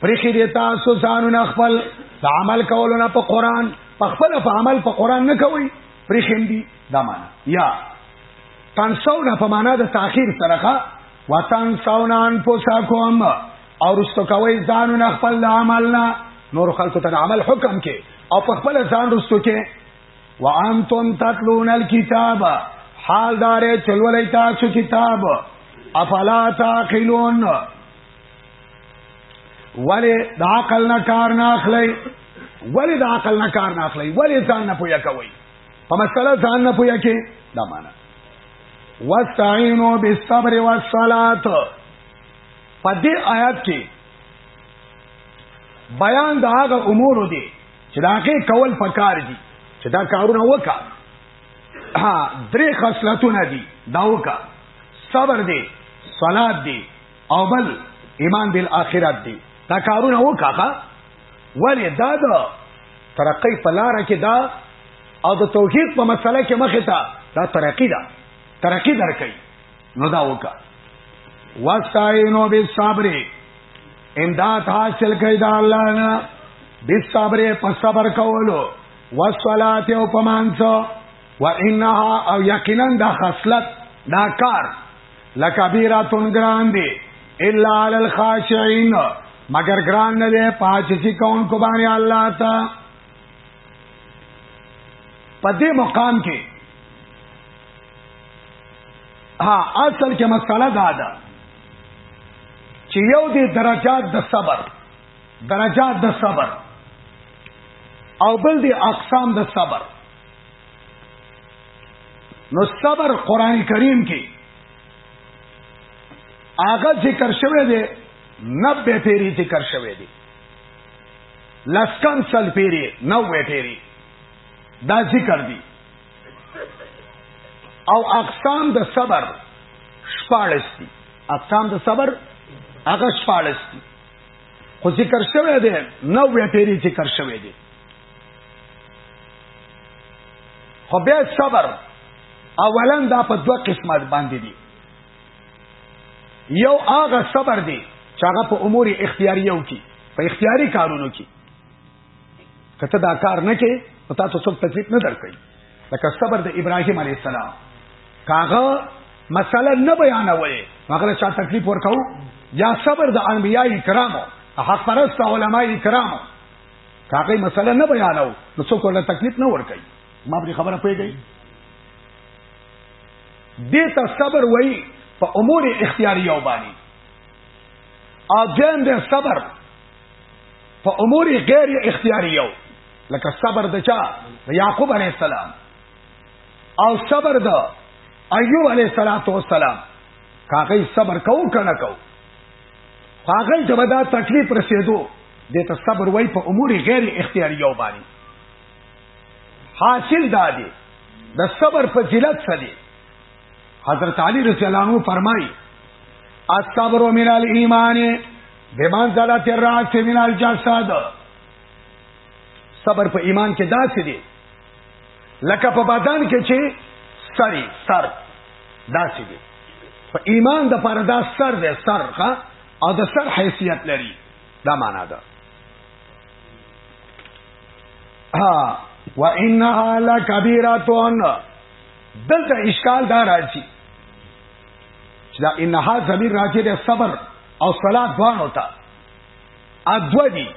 پرخې دې تاسو ځانونه خپل د عمل کولو نه په قران په خپل په عمل په قران نه کوي پرخې دې دا معنا یا تنسونا په معنا د تاخير سره وطن سونا انفسکم او رستو کوي ځانونه خپل د عمل نه نور خلکو ته عمل حکم کې او په خپل ځان رستو کې وانتم تتلون الكتاب حال دارې چلولې تاسو کتاب افلا تعقلون ولی دا عقل نه کار نه اخلی ولی دا عقل نه کار نه اخلی ولی ځان نه پویا کوي په مسله ځان نه پویا کې دا معنا واستعینوا بالصبر والصلاه په دې آیات کې بیان د هغه امور دی چې دا کې کول پکار دي چې دا کارونه وکا ها درې خصلتونه دي دا وکا صبر دی صلات دی او بل ایمان بل اخرت دی دا کارونه وکاخه ولی دا دا ترقی په لار کې دا او د توحید په مسله کې مخه تا دا ترقی دا ترقی درکې نو دا وکا واستاینو به صبر امداد حاصل کړئ دا الله نه به صبر په صبر کولو والصلاه او پمانځو وانها او یقینا دا خصلت دا کار لکبیرات ګران دی الا علی الخاشعين مگر ګران نه دی پاچ چې کون کو باندې الله تا پدې مقام کې ها اصل کې مسله دا ده چې یو دی درجات د صبر درجات د صبر او بل دی اقسام د صبر نو صبر قران کریم کې هغه ذکر شوی دی 90 پیری ذکر شوی دی لسکن سل پیری 90 پیری دا ذکر دی او اقسام د صبر شپارس دي اقسام د صبر هغه شپارس دي خو ذکر شوی دی نو وی پیری ذکر شوی دی خو بیا صبر اولا دا په دوه قسمت باندې دي یو هغه صبر دی چې هغه په امور اختیاریو کې په اختیاري کارونو کې کته دا کار نه کې او تاسو څوک تکلیف نه درکړي لکه صبر د ابراهیم علی السلام کاغه مسله نه بیانولې مګر چا تکلیف ورکاو یا صبر د انبیای کرامو حق پرست علماء کرامو کاغه مسله نه بیانو نو څوک له تکلیف نه ور کوي ما به خبره پیږي دې ته صبر وای په امور اختیاري او باندې اځم دې صبر په امور غیر اختیاري او لکه صبر د چا یعقوب علی السلام او صبر د ایوب علی السلام کاغه صبر کو کنه کو هغه ته به دا تکلیف رسېدو د ته صبر وای په امور غیر اختیاري یو باندې حاصل دا دی د صبر فضیلت څه دی حضرت علی رضی الله عنه فرمایي الصبر من الايمان بمان زړه تر راځي من الجسد صبر په ایمان کې داسې دی لکه په بدن کې چې سری سر داسې دی په ایمان د پاره دا سر دی سر ښا او د سر حیثیت لري دا معنا ده ها وانها لکبیراتون دلته اشکال دا راځي چې دا انها زمير راځي د صبر او صلات دوه وتا ادوه دي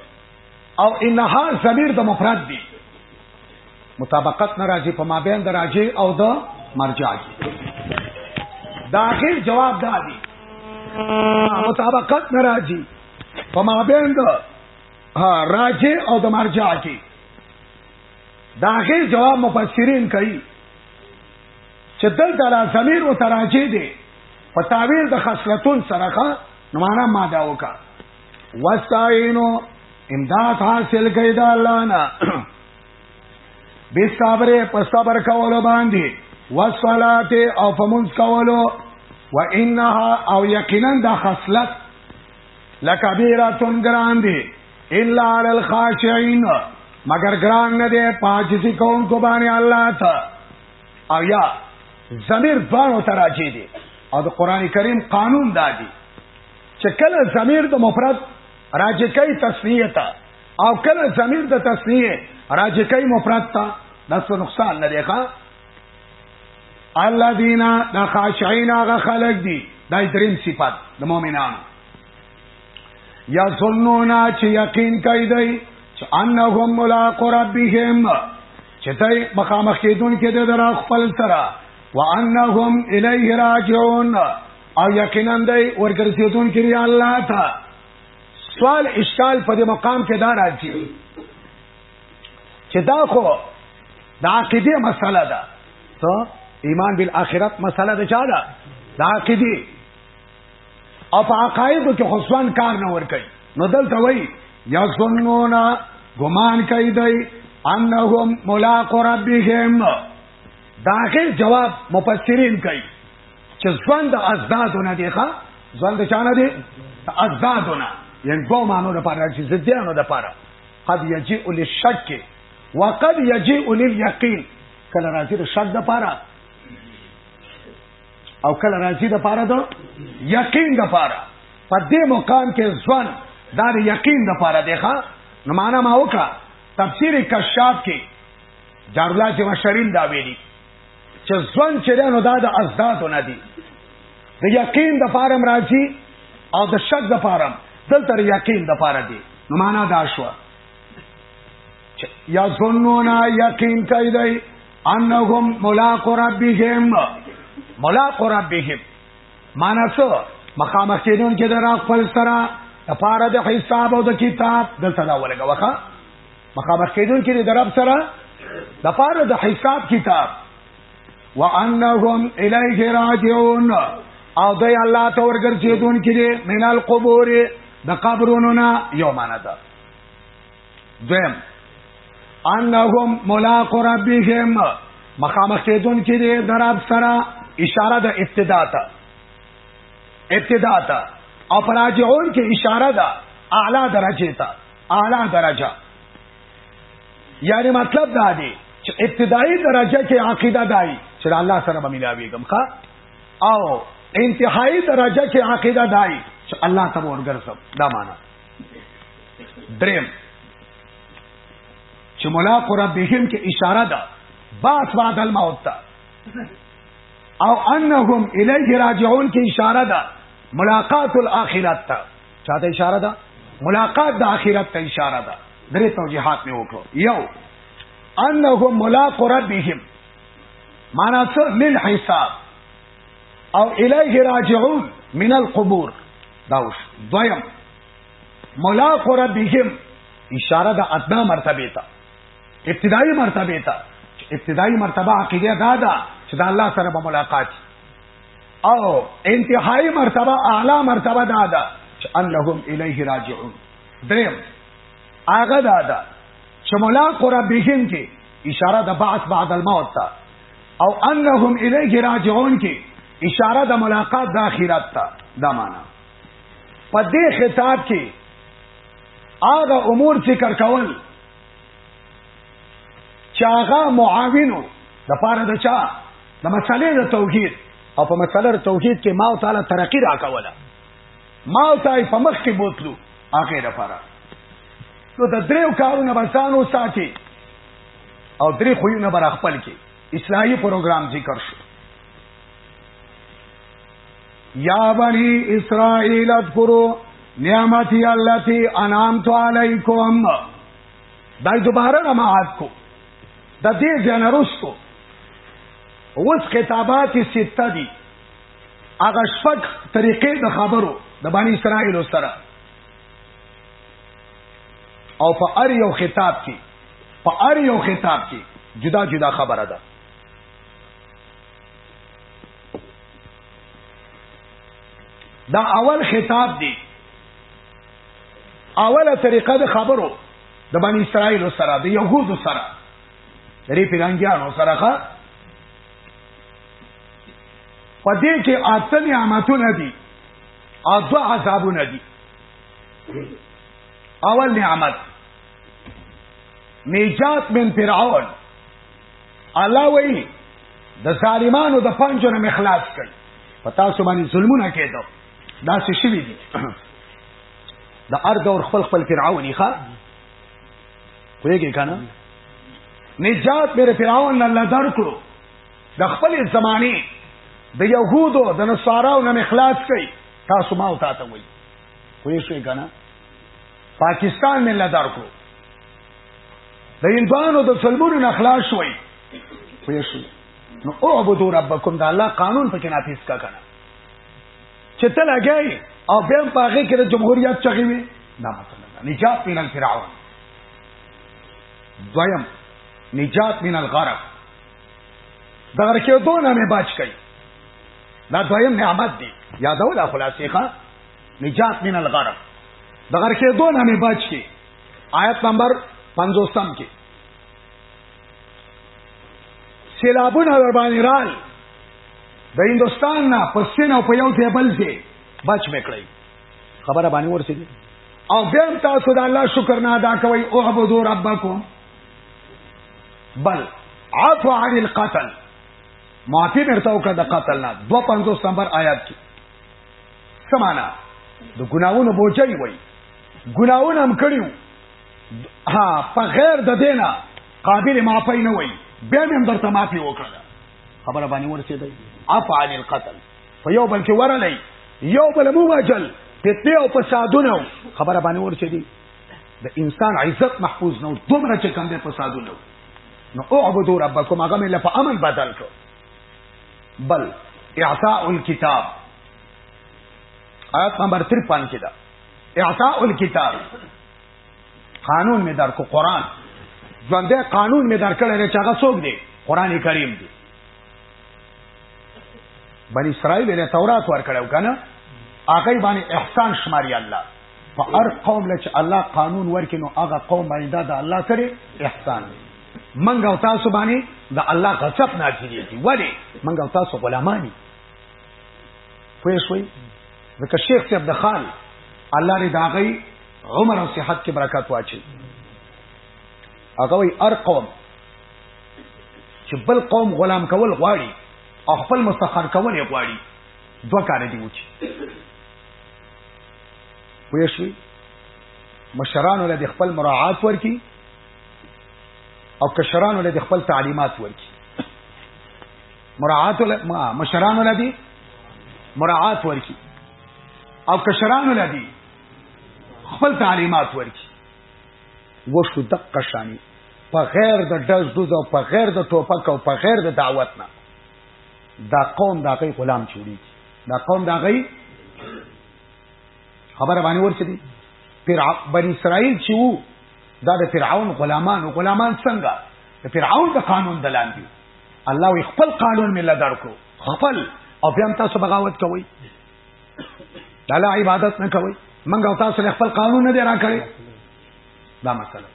او انها ضمیر د مفرد دی مطابقت ناراضي په مابین د راجع او د مرجع دا اخر جواب دا دی مطابقت ناراضي په مابین د راجع او د مرجع کې دا اخر جواب مفسرین کوي چې دلته را ضمیر او تراجی دی په تعبیر د خصلتون سره ښه نو معنا ما دا وکړه واستعینو امداد حاصل کړئ د الله نه به صبر په صبر کولو باندې والصلاه او فمنس کولو وانها او یقینا د خصلت لکبیره ګران دی الا علی الخاشعين مگر ګران نه دی پاجسی کون کو باندې الله ته او یا ضمیر دوانو تراجی دی او د قران کریم قانون دادی چې کله ضمیر د مفرد راجع کوي تسنیه ته او کله ضمیر د تسنیه راجع کوي مفرد ته دا څه نقصان نه دی ښا الذين خاشعين هغه خلق دي دا دریم صفات د مؤمنانو یا ظنونا چې یقین کوي دی چې انهم ملاق ربهم چې تای مخامخ کېدون کې د درا خپل سره وانهم الیه راجعون او یقینا دی ورګرځیدون کړي الله تا سوال اشکال په دې مقام کې دا راځي چې دا خو د عقیده مسله ده ته ایمان بالآخرت مسله ده چا ده د عقیده او په عقایدو کې خصوان کار نه ور کوي نو دلته وایي یظنونا ګمان کوي دی انهم ملاق ربهم داخل جواب مفسرین کوي چې ژوند د ازدادونه دی ښا ژوند د چانه دی ازدادونه یعنی دوه مانو لپاره چې زديانو لپاره قد یجیء للشک وقد یجیء لليقین کله راځي د شک لپاره او کله راځي د لپاره د یقین لپاره په دې مقام کې ځوان دا د یقین لپاره دی ښا نو معنا ما وکړه تفسیر کشاف کې جارلا چې مشرین دا ویلي چې ځوان چې نو دا د ازداد نه دي د یقین د فارم راځي او د شک د فارم دلته یقین د فار دي نو معنا دا شو چې یا ظنون یقین کوي دی انهم ملاق ربهم ملاق ربهم معنا څه مخامخ کېدون کې د خپل سره د فار د حساب او د کتاب دلته دا ولګه وخه مخامخ کېدون کې د رب سره د پاره د حساب کتاب وانهم الیه راجعون او د الله ته ورګرځېدون کې دي من القبور د قبرونو نه یو معنا ده دویم انهم ملاق ربهم مخامخ کېدون کې دي د رب سره اشاره د ابتدا ته ابتدا ته او پراجعون کې اشاره ده اعلی درجه ته اعلی درجه یعنی مطلب دا دی چې ابتدایي درجه کې عقیده دای چې الله سره به ملاویږم ښا او انتهایی درجه کې عقیده دای چې الله ته ورګرځم دا معنا دریم چې مولا قرب بهم کې اشاره ده باس بعد الموت ته او انهم الیه راجعون کې اشاره ده ملاقات الاخرت ته چاته اشاره ده ملاقات د اخرت ته اشاره ده درې توجيهات مې وکړو یو انه ملاق ربهم معنا څه من حساب او الیه راجعون من القبور داوس دویم ملاق ربهم اشاره د ادنا مرتبه ته ابتدایي مرتبه ته ابتدایي مرتبه عقیده دا ده چې د الله سره به ملاقات او انتهایی مرتبه اعلی مرتبه دا ده چې انهم الیه راجعون دریم هغه دا ده چې ملاق ربهم کې اشاره د بعث بعد الموت ته او انهم الیه راجعون کې اشاره د ملاقات د اخرت ته دا معنا په دې خطاب کې هغه امور ذکر کول چاغه معاونو د پاره د چا د مسلې د توحید او په مسله د توحید کې ما او تعالی ترقی راکوله ما او تعالی په مخ کې بوتلو هغه د پاره نو د دریو کارونه بسانو ساتي او درې خوونه بر خپل کې اصلاحي پروګرام ذکر شو یا بنی اسرائیل اذکرو نعمتی اللتی انعمت علیکم دا دوباره رماعت کو د دې جنرستو اوس کتابات سته دي هغه شپږ طریقې د خبرو د بنی اسرائیل سره او په ار یو خطاب کې په ار یو خطاب کې جدا جدا خبره ده دا اول خطاب دی اوله طریقه د خبرو د بنی اسرائیل سره د یهودو سره لري پیرانګیانو سره ښه په دې کې اته نعمتونه دي او دو عذابونه دي اول نعمت نجات من فرعون الله وی د ظالمانو د پنجو نه مخلاص کړي پتا سو باندې ظلمونه کېدو دا څه شي دي د ارګ اور خپل خپل فرعونی ښا کویږي کنه نجات میرے فرعون الله درکړو د خپل زمانه د يهودو د نصاراو نه مخلاص کړي تاسو ما او تاسو وایي کوی شو کنه پاکستان مل دار کړو د انسانو د سلمونو نه خلاص شوي پوه شو نو اعبدوا ربکم دا الله قانون پکې نافذ کا کنه چې ته لګای او بیا په هغه کې د جمهوریت چغې وي دا مطلب نجات من الفرعون دویم نجات من الغرق دا ورکه دونه مې بچ کړي دا دویم نعمت دی یادو دا خلاصې ښا نجات من الغرق دا ورکه دونه مې بچ کړي آیت نمبر 50 سم کې سیلابونه در باندې رال د هندستان نه پسین او په یو ځای بل ځای بچ میکړی خبره باندې ورسېږي او بیا تاسو د الله شکر نه ادا کوئ او عبدو ربکم بل عفو عن القتل معافی مرته وکړه د قتل نه 250 نمبر آیات کې سمانا د ګناوونو بوجي وای ګناونه هم کړیو ها په غیر د دینه قابل معافی نه وای بیا هم درته معافی وکړه خبره باندې ورسېدل افعل القتل په یو بل کې ورلې یو بل مو واجل فتنه او فسادونه خبره باندې ورسېدي د انسان عزت محفوظ نه دومره چې کم دي فسادونه نو اعبدوا ربکم هغه مې لپاره امن بدل کو بل اعطاء الكتاب آیت نمبر 53 کې ده اعطاء الكتاب قانون می درکو قران ژوندې قانون می درکړل نه چې هغه څوک دی قران کریم دی بنی اسرائیل له تورات ورکړو کنه هغه باندې احسان شماري الله په هر قوم لچ الله قانون ورکینو هغه قوم باندې دا د الله سره احسان دی منګ او تاسو باندې د الله غضب نازلېږي ولی منګ او تاسو غلامانی پوه شوي ځکه شیخ صاحب د خان الله دې دا غي عمر او صحت کې برکات واچي هغه وي ار قوم چې بل قوم غلام کول غواړي او خپل مستخر کول یې غواړي دوه کار دي وچی پوه شوي مشرانو له خپل مراعات ورکی او کشرانو له خپل تعلیمات ورکی مراعات مشران ولدي مراعات ورکی او کشران ولدي خپل تعلیمات ورکی وشو دقه شانی په غیر د دز دوز او په غیر د ټوپک او په غیر د دعوت نه دا قوم دا غي غلام چوری دا قوم دا غي خبره باندې ورسې دي پر بنی اسرائیل چې وو دا د فرعون غلامان او غلامان څنګه د فرعون د قانون دلان دي الله وی خپل قانون مله درکو خپل او بیا تاسو بغاوت کوئ دا لا عبادت نه کوي منګه تاسو له خپل قانون نه دی را کړی دا مسله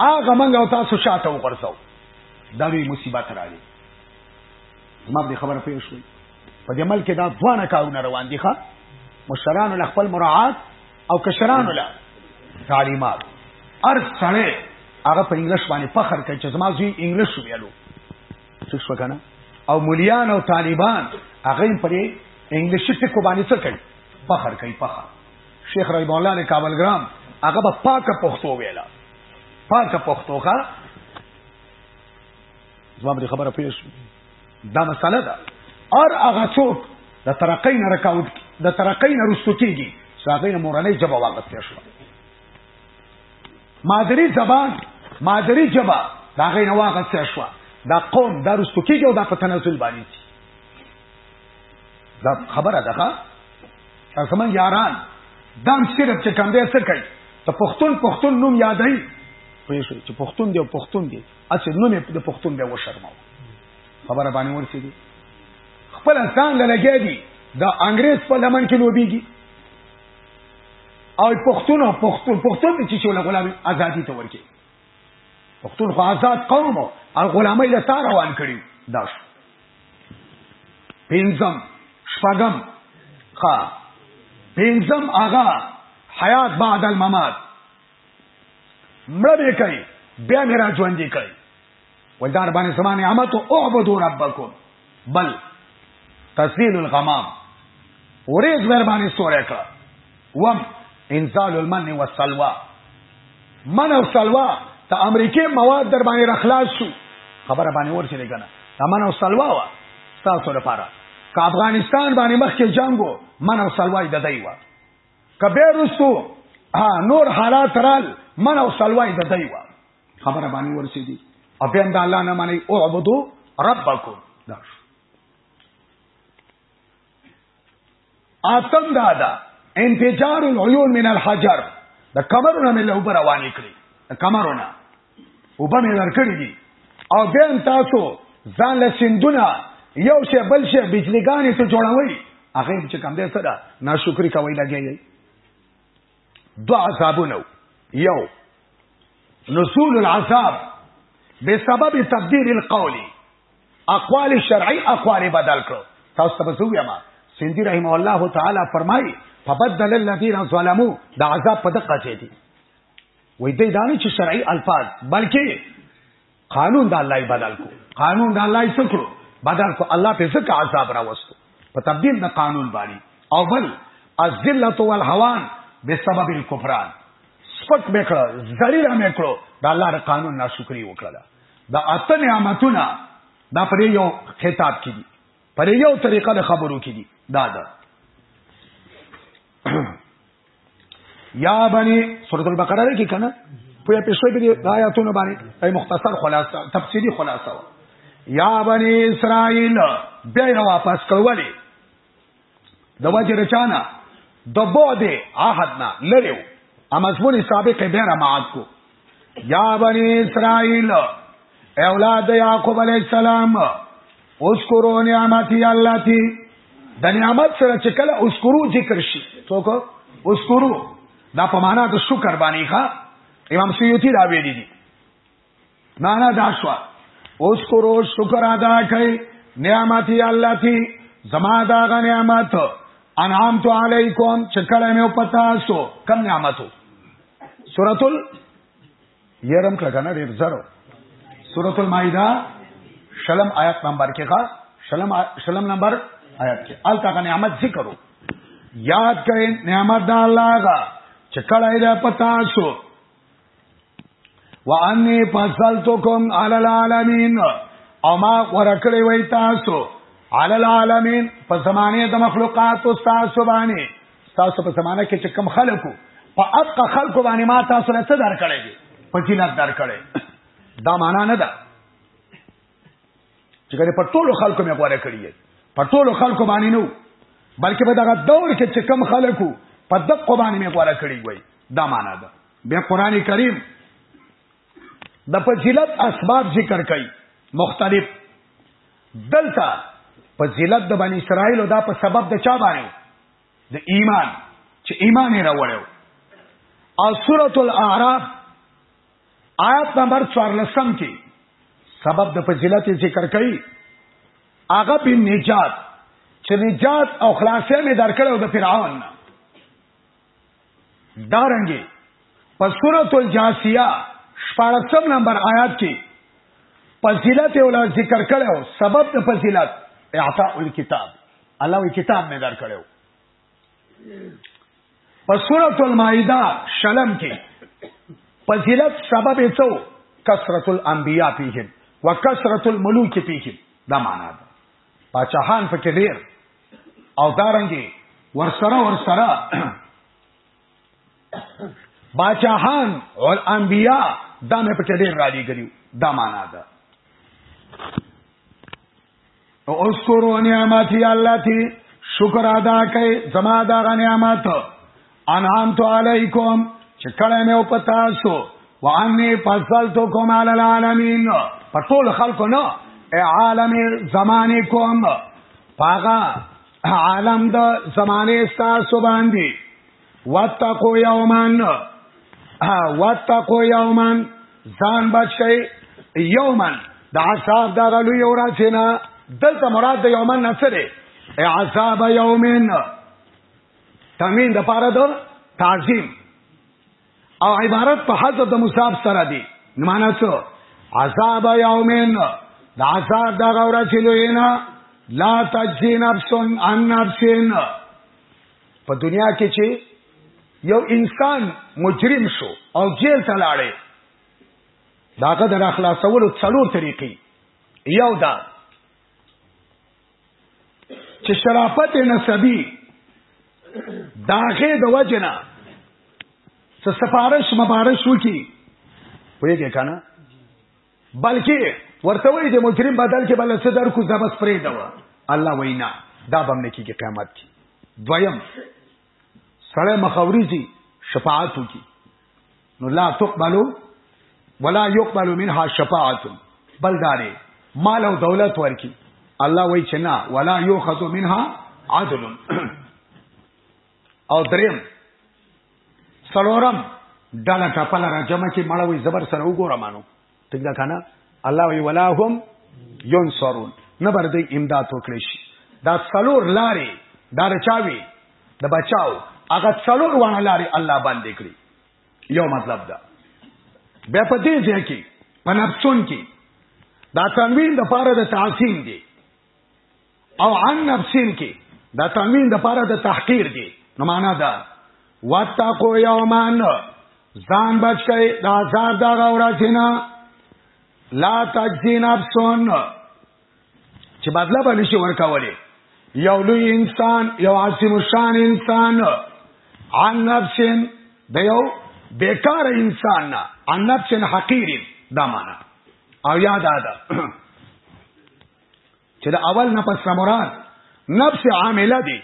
هغه منګه تاسو شاته وغورځو دا لوی مصیبت راغی ما به خبره پیښ شوې په دې ملک دا ځوانه کارونه روان دي ښا مشران له خپل مراعات او کشرانو لا تعلیمات ار سره هغه په انګلیش باندې فخر کوي چې زما زوی انګلیش ویلو څه شو کنه او مليان او طالبان هغه پرې انګلیسي ټکو باندې څه کوي فخر کوي فخر شیخ رحیم الله نے کابلګرام هغه په پاکه پښتو ویلا پاکه پښتو ښا زما به خبره پیښ دا مسله ده اور هغه څوک د ترقۍ نه رکاوټ د ترقۍ نه رسو کیږي هغه نه مورنۍ جبه واغستې شو مادری زبان مادری جبه دا غي نه واغستې شو دا قوم دا رسو کیږي او دا په تناسل باندې دا خبره ده ښا سمن یاران دام صرف چې کم دې څه کوي ته پښتون پښتون نوم یادای پوه شو چې پښتون دی او پښتون دی اسې نو مې د پښتون به وشرماو خبره باندې ورسېږي خپل ځان له لګیا دي د انګريز په لمن کې لوبيږي او پښتون او پښتون پښتون چې چې له غلامي ازادي ته ورکی پښتون خو آزاد قوم او غلامي له سار روان کړي دا شو پنځم شپږم ښا پنځم آغا حیات بعد الممات مړه به کوي بیا مې را ژوندې کوي وای دا باندې زما نعمت او اعبدو ربکم بل تسهیل الغمام ورېز ور باندې سورې کړ وم انزال المن والسلوى من او سلوا ته امریکای مواد در باندې رخلاص شو خبره باندې ورسې لګنه تمن او سلوا وا تاسو لپاره که افغانستان باندې مخکې جنگو من او سلوای د دی وا کبه رسو نور حالات رال من او سلوای د دی وا خبره باندې ورسې دي او بیا د الله نه معنی او عبدو ربکم دا آتم دادا انفجار العيون من الحجر د کمرونه مې له اوپر روانې کړې د کمرونه وبه مې درکړي دي او بیا تاسو ځان له سندونه یو شی بل شی بجلیګانې ته جوړوي هغه چې کم دی سره ناشکری کوي لګي دعا عذابونه یو نزول العذاب بسبب تبديل القول اقوال شرعي اقوال بدل کړو تاسو ته وسو ما سیندی رحم الله تعالی فرمای فبدل الذين ظلموا دا عذاب په دقه چي دي وای دی دا نه چې شرعي الفاظ بلکې قانون د الله بدل کو قانون د الله یې سکړو بدل کو الله په ځکه عذاب راوستو په تبديل د قانون باندې او بل الذلت والهوان بسبب الكفران سپک میکړه ذلیل میکړه د الله د قانون ناشکری وکړه دا اته نعمتونه دا پر یو خطاب کې دي پر یو طریقه د خبرو کې دي دا ده یا بنی سورۃ البقره کې کنه په په شوي دي آیاتونو باندې ای مختصر خلاصه تفصیلی خلاصه وا یا بنی اسرائیل بیا نه واپس کولې د وجه رچانا د بعد عهدنا لریو امزمون سابق بیا را معاد کو یا بنی اسرائیل اولاد یعقوب علی السلام اذکروا نعمتي التي د نعمت سره چې کله اذکرو ذکر شي څوک اذکرو دا په معنا د شکر باندې ښا امام سیوطی دا ویلي دي معنا دا شو اذکرو شکر ادا کړئ نعمتي التي زما دا غ نعمت انعام تو علیکم چې کله مې پتا سو کم نعمتو سورۃ ال یرم کړه کنه ډیر زرو سورۃ المائده شلم آیات نمبر کې ښا شلم شلم نمبر آیات کې ال تاګه نعمت ذکرو یاد کړئ نعمت د الله غا چې کله یې پتا سو وانی فصلتکم علی العالمین او ما ورکړی وای تاسو علی العالمین په زمانه د مخلوقات او تاسو باندې تاسو په زمانه کې چې کم خلکو په اق خلکو باندې ما تاسو له څه درکړی دي فضیلت درکړی دا معنا نه ده چې ګره په ټولو خلکو مې غوړه کړی په ټولو خلکو باندې نو بلکې په دغه دور کې چې کم خلکو په دقه باندې مې غوړه کړی وای دا معنا ده بیا قران کریم د فضیلت اسباب ذکر کړي مختلف دلته فضیلت د بنی اسرائیل او دا په سبب د چا باندې د ایمان چې ایمان یې راوړیو او سورۃ الاعراف آیت نمبر 14 کې سبب د فضیلت ذکر کړي هغه په نجات چې نجات او خلاصې مې درکړو د فرعون نه دارنګي په سورۃ الجاسیه 14 نمبر آیات کې فضیلت ولا ذکر کړو سبب د فضیلت اعطاء الكتاب الله وی کتاب مې در کړو په سورۃ المائده شلم کې فضیلت سبب یې څو کثرت الانبیاء فیهم وکثرت الملوک فیهم دا معنا ده پاچاهان پکې ډیر او دارنګي ورسره ورسره باچاهان او انبیا دا مې پکې ډیر را لګیو دا معنا ده او اوس کورو نعمتي الله تی شکر ادا کړئ زما دا نعمت انعامت علیکم چې کله مې او پتا سو وانی فضلتکم علی العالمین په ټول خلکو نه عالم زمانه کوم پاغا عالم د زمانه تاسو باندې واتقو یومن واتقو یومن ځان بچی یومن د عذاب د غلو یو راځینا دلته مراد د یومن نصره عذاب یومن تامین د پاره د تعظیم او عبارت په حذف د مصاب سره دی معنا څه عذاب یومین د عذاب د غور چلوینا لا تجزی نفس عن نفس په دنیا کې چې یو انسان مجرم شو او جیل ته لاړې داغه د اخلاصولو څلور طریقې یو دا چې شرافت نسبی داغه د وجنه څه سفارش مبارش وکي ویګه کنه بلکې ورته وی د مجرم بدل کې بل څه در کو زبس پرې دا الله وینا دا بم نه کیږي قیامت کې دویم سړی مخاوريزي شفاعت وکي نو لا تقبلو ولا يقبل منها شفاعت بل داري مال او دولت ورکی الله وای چې نه ولا يؤخذ منها عدل او دریم سلورم ډاله ټپل را جمع کې مړوي زبر سره وګورم نو ټیک دا کنه الله وی ولا هم ينصرون نه بر دې امداد وکړي شي دا څلور لارې دا رچاوي د بچاو هغه څلور وانه لارې الله باندې کړی یو مطلب دا بیا په دې ځای کې په نفسون کې دا تنوین د پاره د تعظیم دی او عن نفسین کې دا تنوین د پاره د تحقیر دی نو معنا دا واتقو یومان ځان بچ کړئ د عذاب دا غوراتینا لا تجزی نفسون چې بدلا باندې شي ورکولې یو لوی انسان یو عاصم شان انسان عن نفس د یو بیکار انسان نه عن نفس حقیر دا معنا او یاد اده چې د اول نه پس مراد نفس عامله دی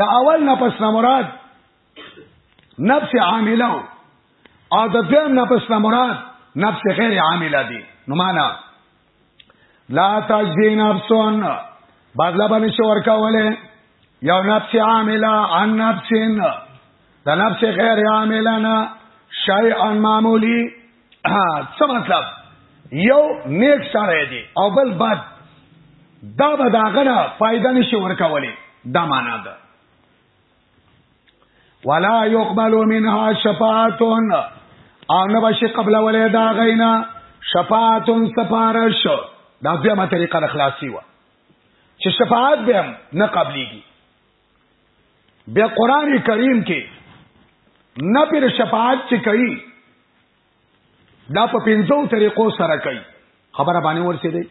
د اول نه پس مراد نفس عامله او د دویم نه پس مراد نفس غیر عامله دی نو معنا لا تجزی نفسون بدلا باندې شور کاوله یو نفس عامله عن نفسن د نفس غیر عامله نه شیئا معمولی ها څه مطلب یو نیک سره دی او بل بد دا به دا غنه فائدہ نشي ورکولې دا معنا ده ولا يقبل منها شفاعت او نه بشي قبل ولې دا غینا شفاعت سفارش دا بیا ما طریقه د خلاصي و چې شفاعت به نه قبليږي بیا قران کریم کې نه پر شفاعت چې کوي دا په پنځو طریقو سره کوي خبره باندې ورسې دی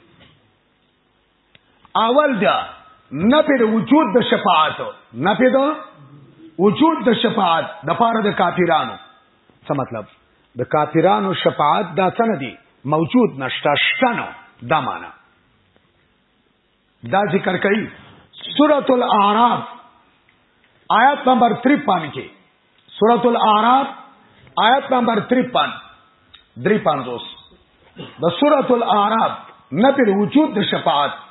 اول دا نه پر وجود د شفاعت نه پر دا وجود د شفاعت د پاره د کافرانو څه مطلب د کافرانو شفاعت دا څنګه دی موجود نشته شته نو دا معنی دا ذکر کوي سورۃ الاعراف آیت نمبر 53 کې سورۃ الاعراف آیت نمبر 53 درې پانځوس د سورۃ الاعراف نه پر وجود د شفاعت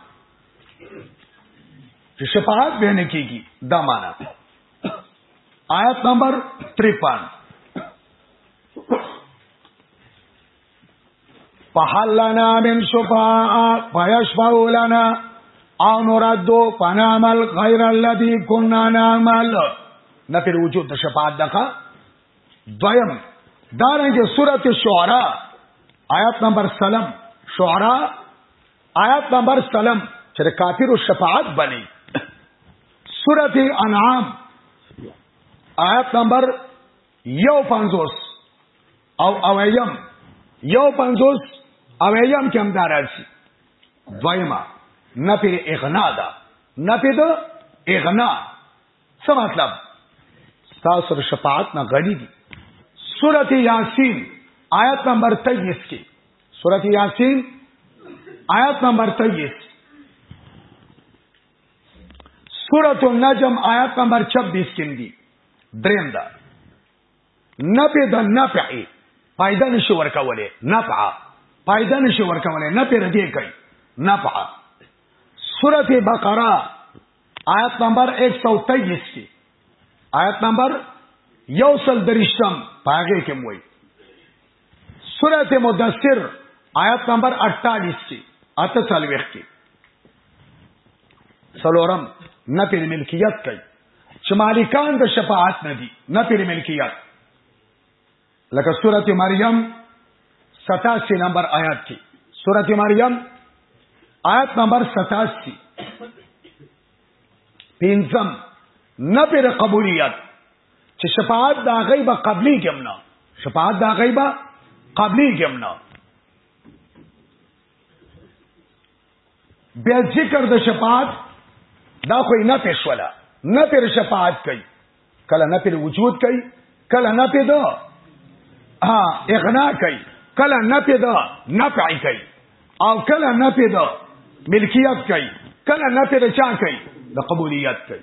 چې شفاعت به نه کیږي دا معنا آیت نمبر 53 فحلنا من شفاء فيشفعوا لنا او نرد فنعمل غير الذي كنا نعمل نفي الوجود د شفاعت دغه دویم دارنګه سورته شعرا آیات نمبر سلام شعرا آیات نمبر سلام چې کافر شفاعت بني سورته انعام آیات نمبر یو پنځوس او اویم یو پنځوس اویم کې هم دا راځي دویمه نفی د اغنا ده نفی د اغنا څه مطلب تاسو د شفاعت نه غني دي سورته یاسین آیت نمبر 23 کې سورته یاسین آیت نمبر 23 سورته النجم آیت نمبر 26 کې دی دریم ده نفع د نفع فائدہ نشي ورکوله نفع فائدہ نشي ورکوله نفع ردی کوي نفع سورته بقره آیت نمبر 123 کې آیت نمبر یو سل درشتم پاګه کې موي سورت مدثر آیت نمبر 48 کې اته څلويخ کې سلورم نه پر ملکیت کوي چې مالکان د شفاعت نه دي نه پر ملکیت لکه سورت مریم 87 نمبر آیات کې سورت مریم آیت نمبر 87 پینځم نه پر قبولیت چې شفاعت دا غیب قبلی ګمنا شفاعت دا غیب قبلی ګمنا بیا ذکر د شفاعت دا خو نه پېښوله نه پر شفاعت کوي کله نه پر وجود کوي کله نه پر دا ها اغنا کوي کله نه پر دا نفع کوي او کله نه پر دا ملکیت کوي کله نه پر چا کوي د قبولیت کوي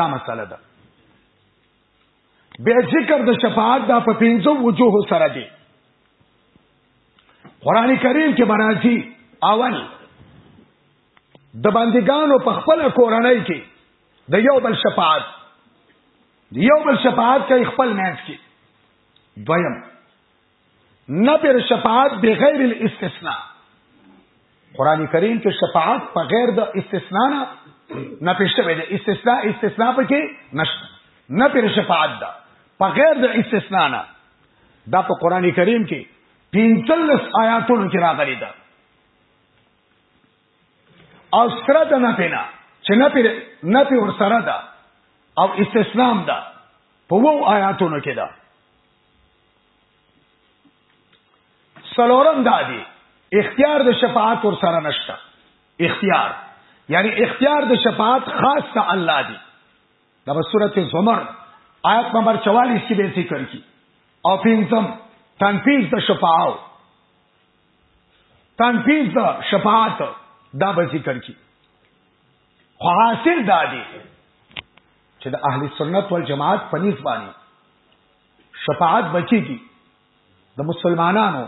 دا مسله ده به ذکر د شفاعت دا په پنځو وجوه سره دی قران کریم کې مرাজি اول د بندګانو په خپل کورنۍ کې د یو بل شفاعت یو بل شفاعت کوي خپل منځ کې دویم نبر شفاعت بغیر الاستثناء قران کریم کې شفاعت په غیر د استثناء نه نه پېښته وي د استثناء استثناء پکې نشته نه پر شفاعت ده په غیر د استثناء نه دا په قران کریم کې پنځلس آیاتونو کې راغلي ده او سره د نه پینا چې نه پر نه پر سره ده او استثناء ده په وو آیاتونو کې ده سلورم دادی اختیار د شفاعت ور سره نشته اختیار یعنی اختیار د شفاعت خاص ته الله دی دا په سورته زمر آیت نمبر 44 کې به ذکر کی او پینځم تنفیذ د شفاعت تنفیذ د شفاعت دا به ذکر کی خو حاصل دادی چې د اهل سنت والجماعت په نسبت باندې شفاعت بچیږي د مسلمانانو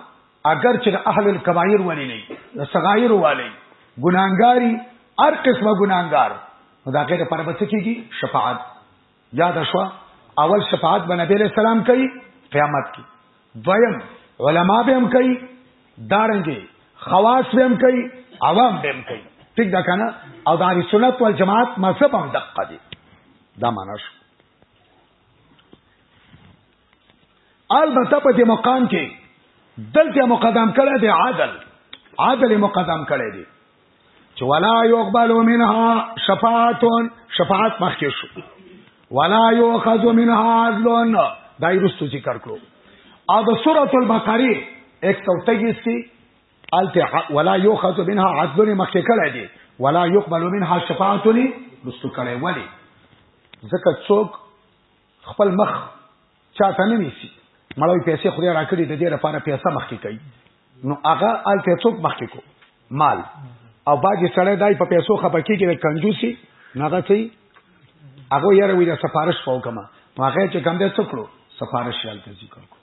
اگر چې د اهل الکبائر ولې نه د صغائر والي ګناګاری هر قسمه ګناګار نو دا غیر پر بچ کیږي شفاعت یاد شو اول شفاعت به نبی علیہ السلام کوي قیامت کې دویم علما به هم کوي دارنګي خواص به هم کوي عوام به هم کوي ټیک دا کنه او د سنت والجماعت مذهب هم دقه دي دا معنی شو البته په دې مقام کې دلته مقدم کړی دی عادل عادل مقدم کړی دی چې ولا يقبل منها شفاعت شفاعت مخکې شو ولا يؤخذ منها عدل دایرستو ذکر کړو او د سورۃ البقره 123 کې الته ولا یوخذ منها عدل مخکې کړه دي ولا يقبل منها شفاعت رستو کړي ولی ځکه څوک خپل مخ چاته نه نیسی مړوي پیسې خو یې راکړي د دې لپاره پیسې مخکې کوي نو هغه الته څوک مخکې کو مال او باجی سړی دای په پیسو خپکی کې کنجوسی ناغه چي هغه یې روي د سفارش فوکما هغه چې کم دې څکړو سفارش یالته ذکر کو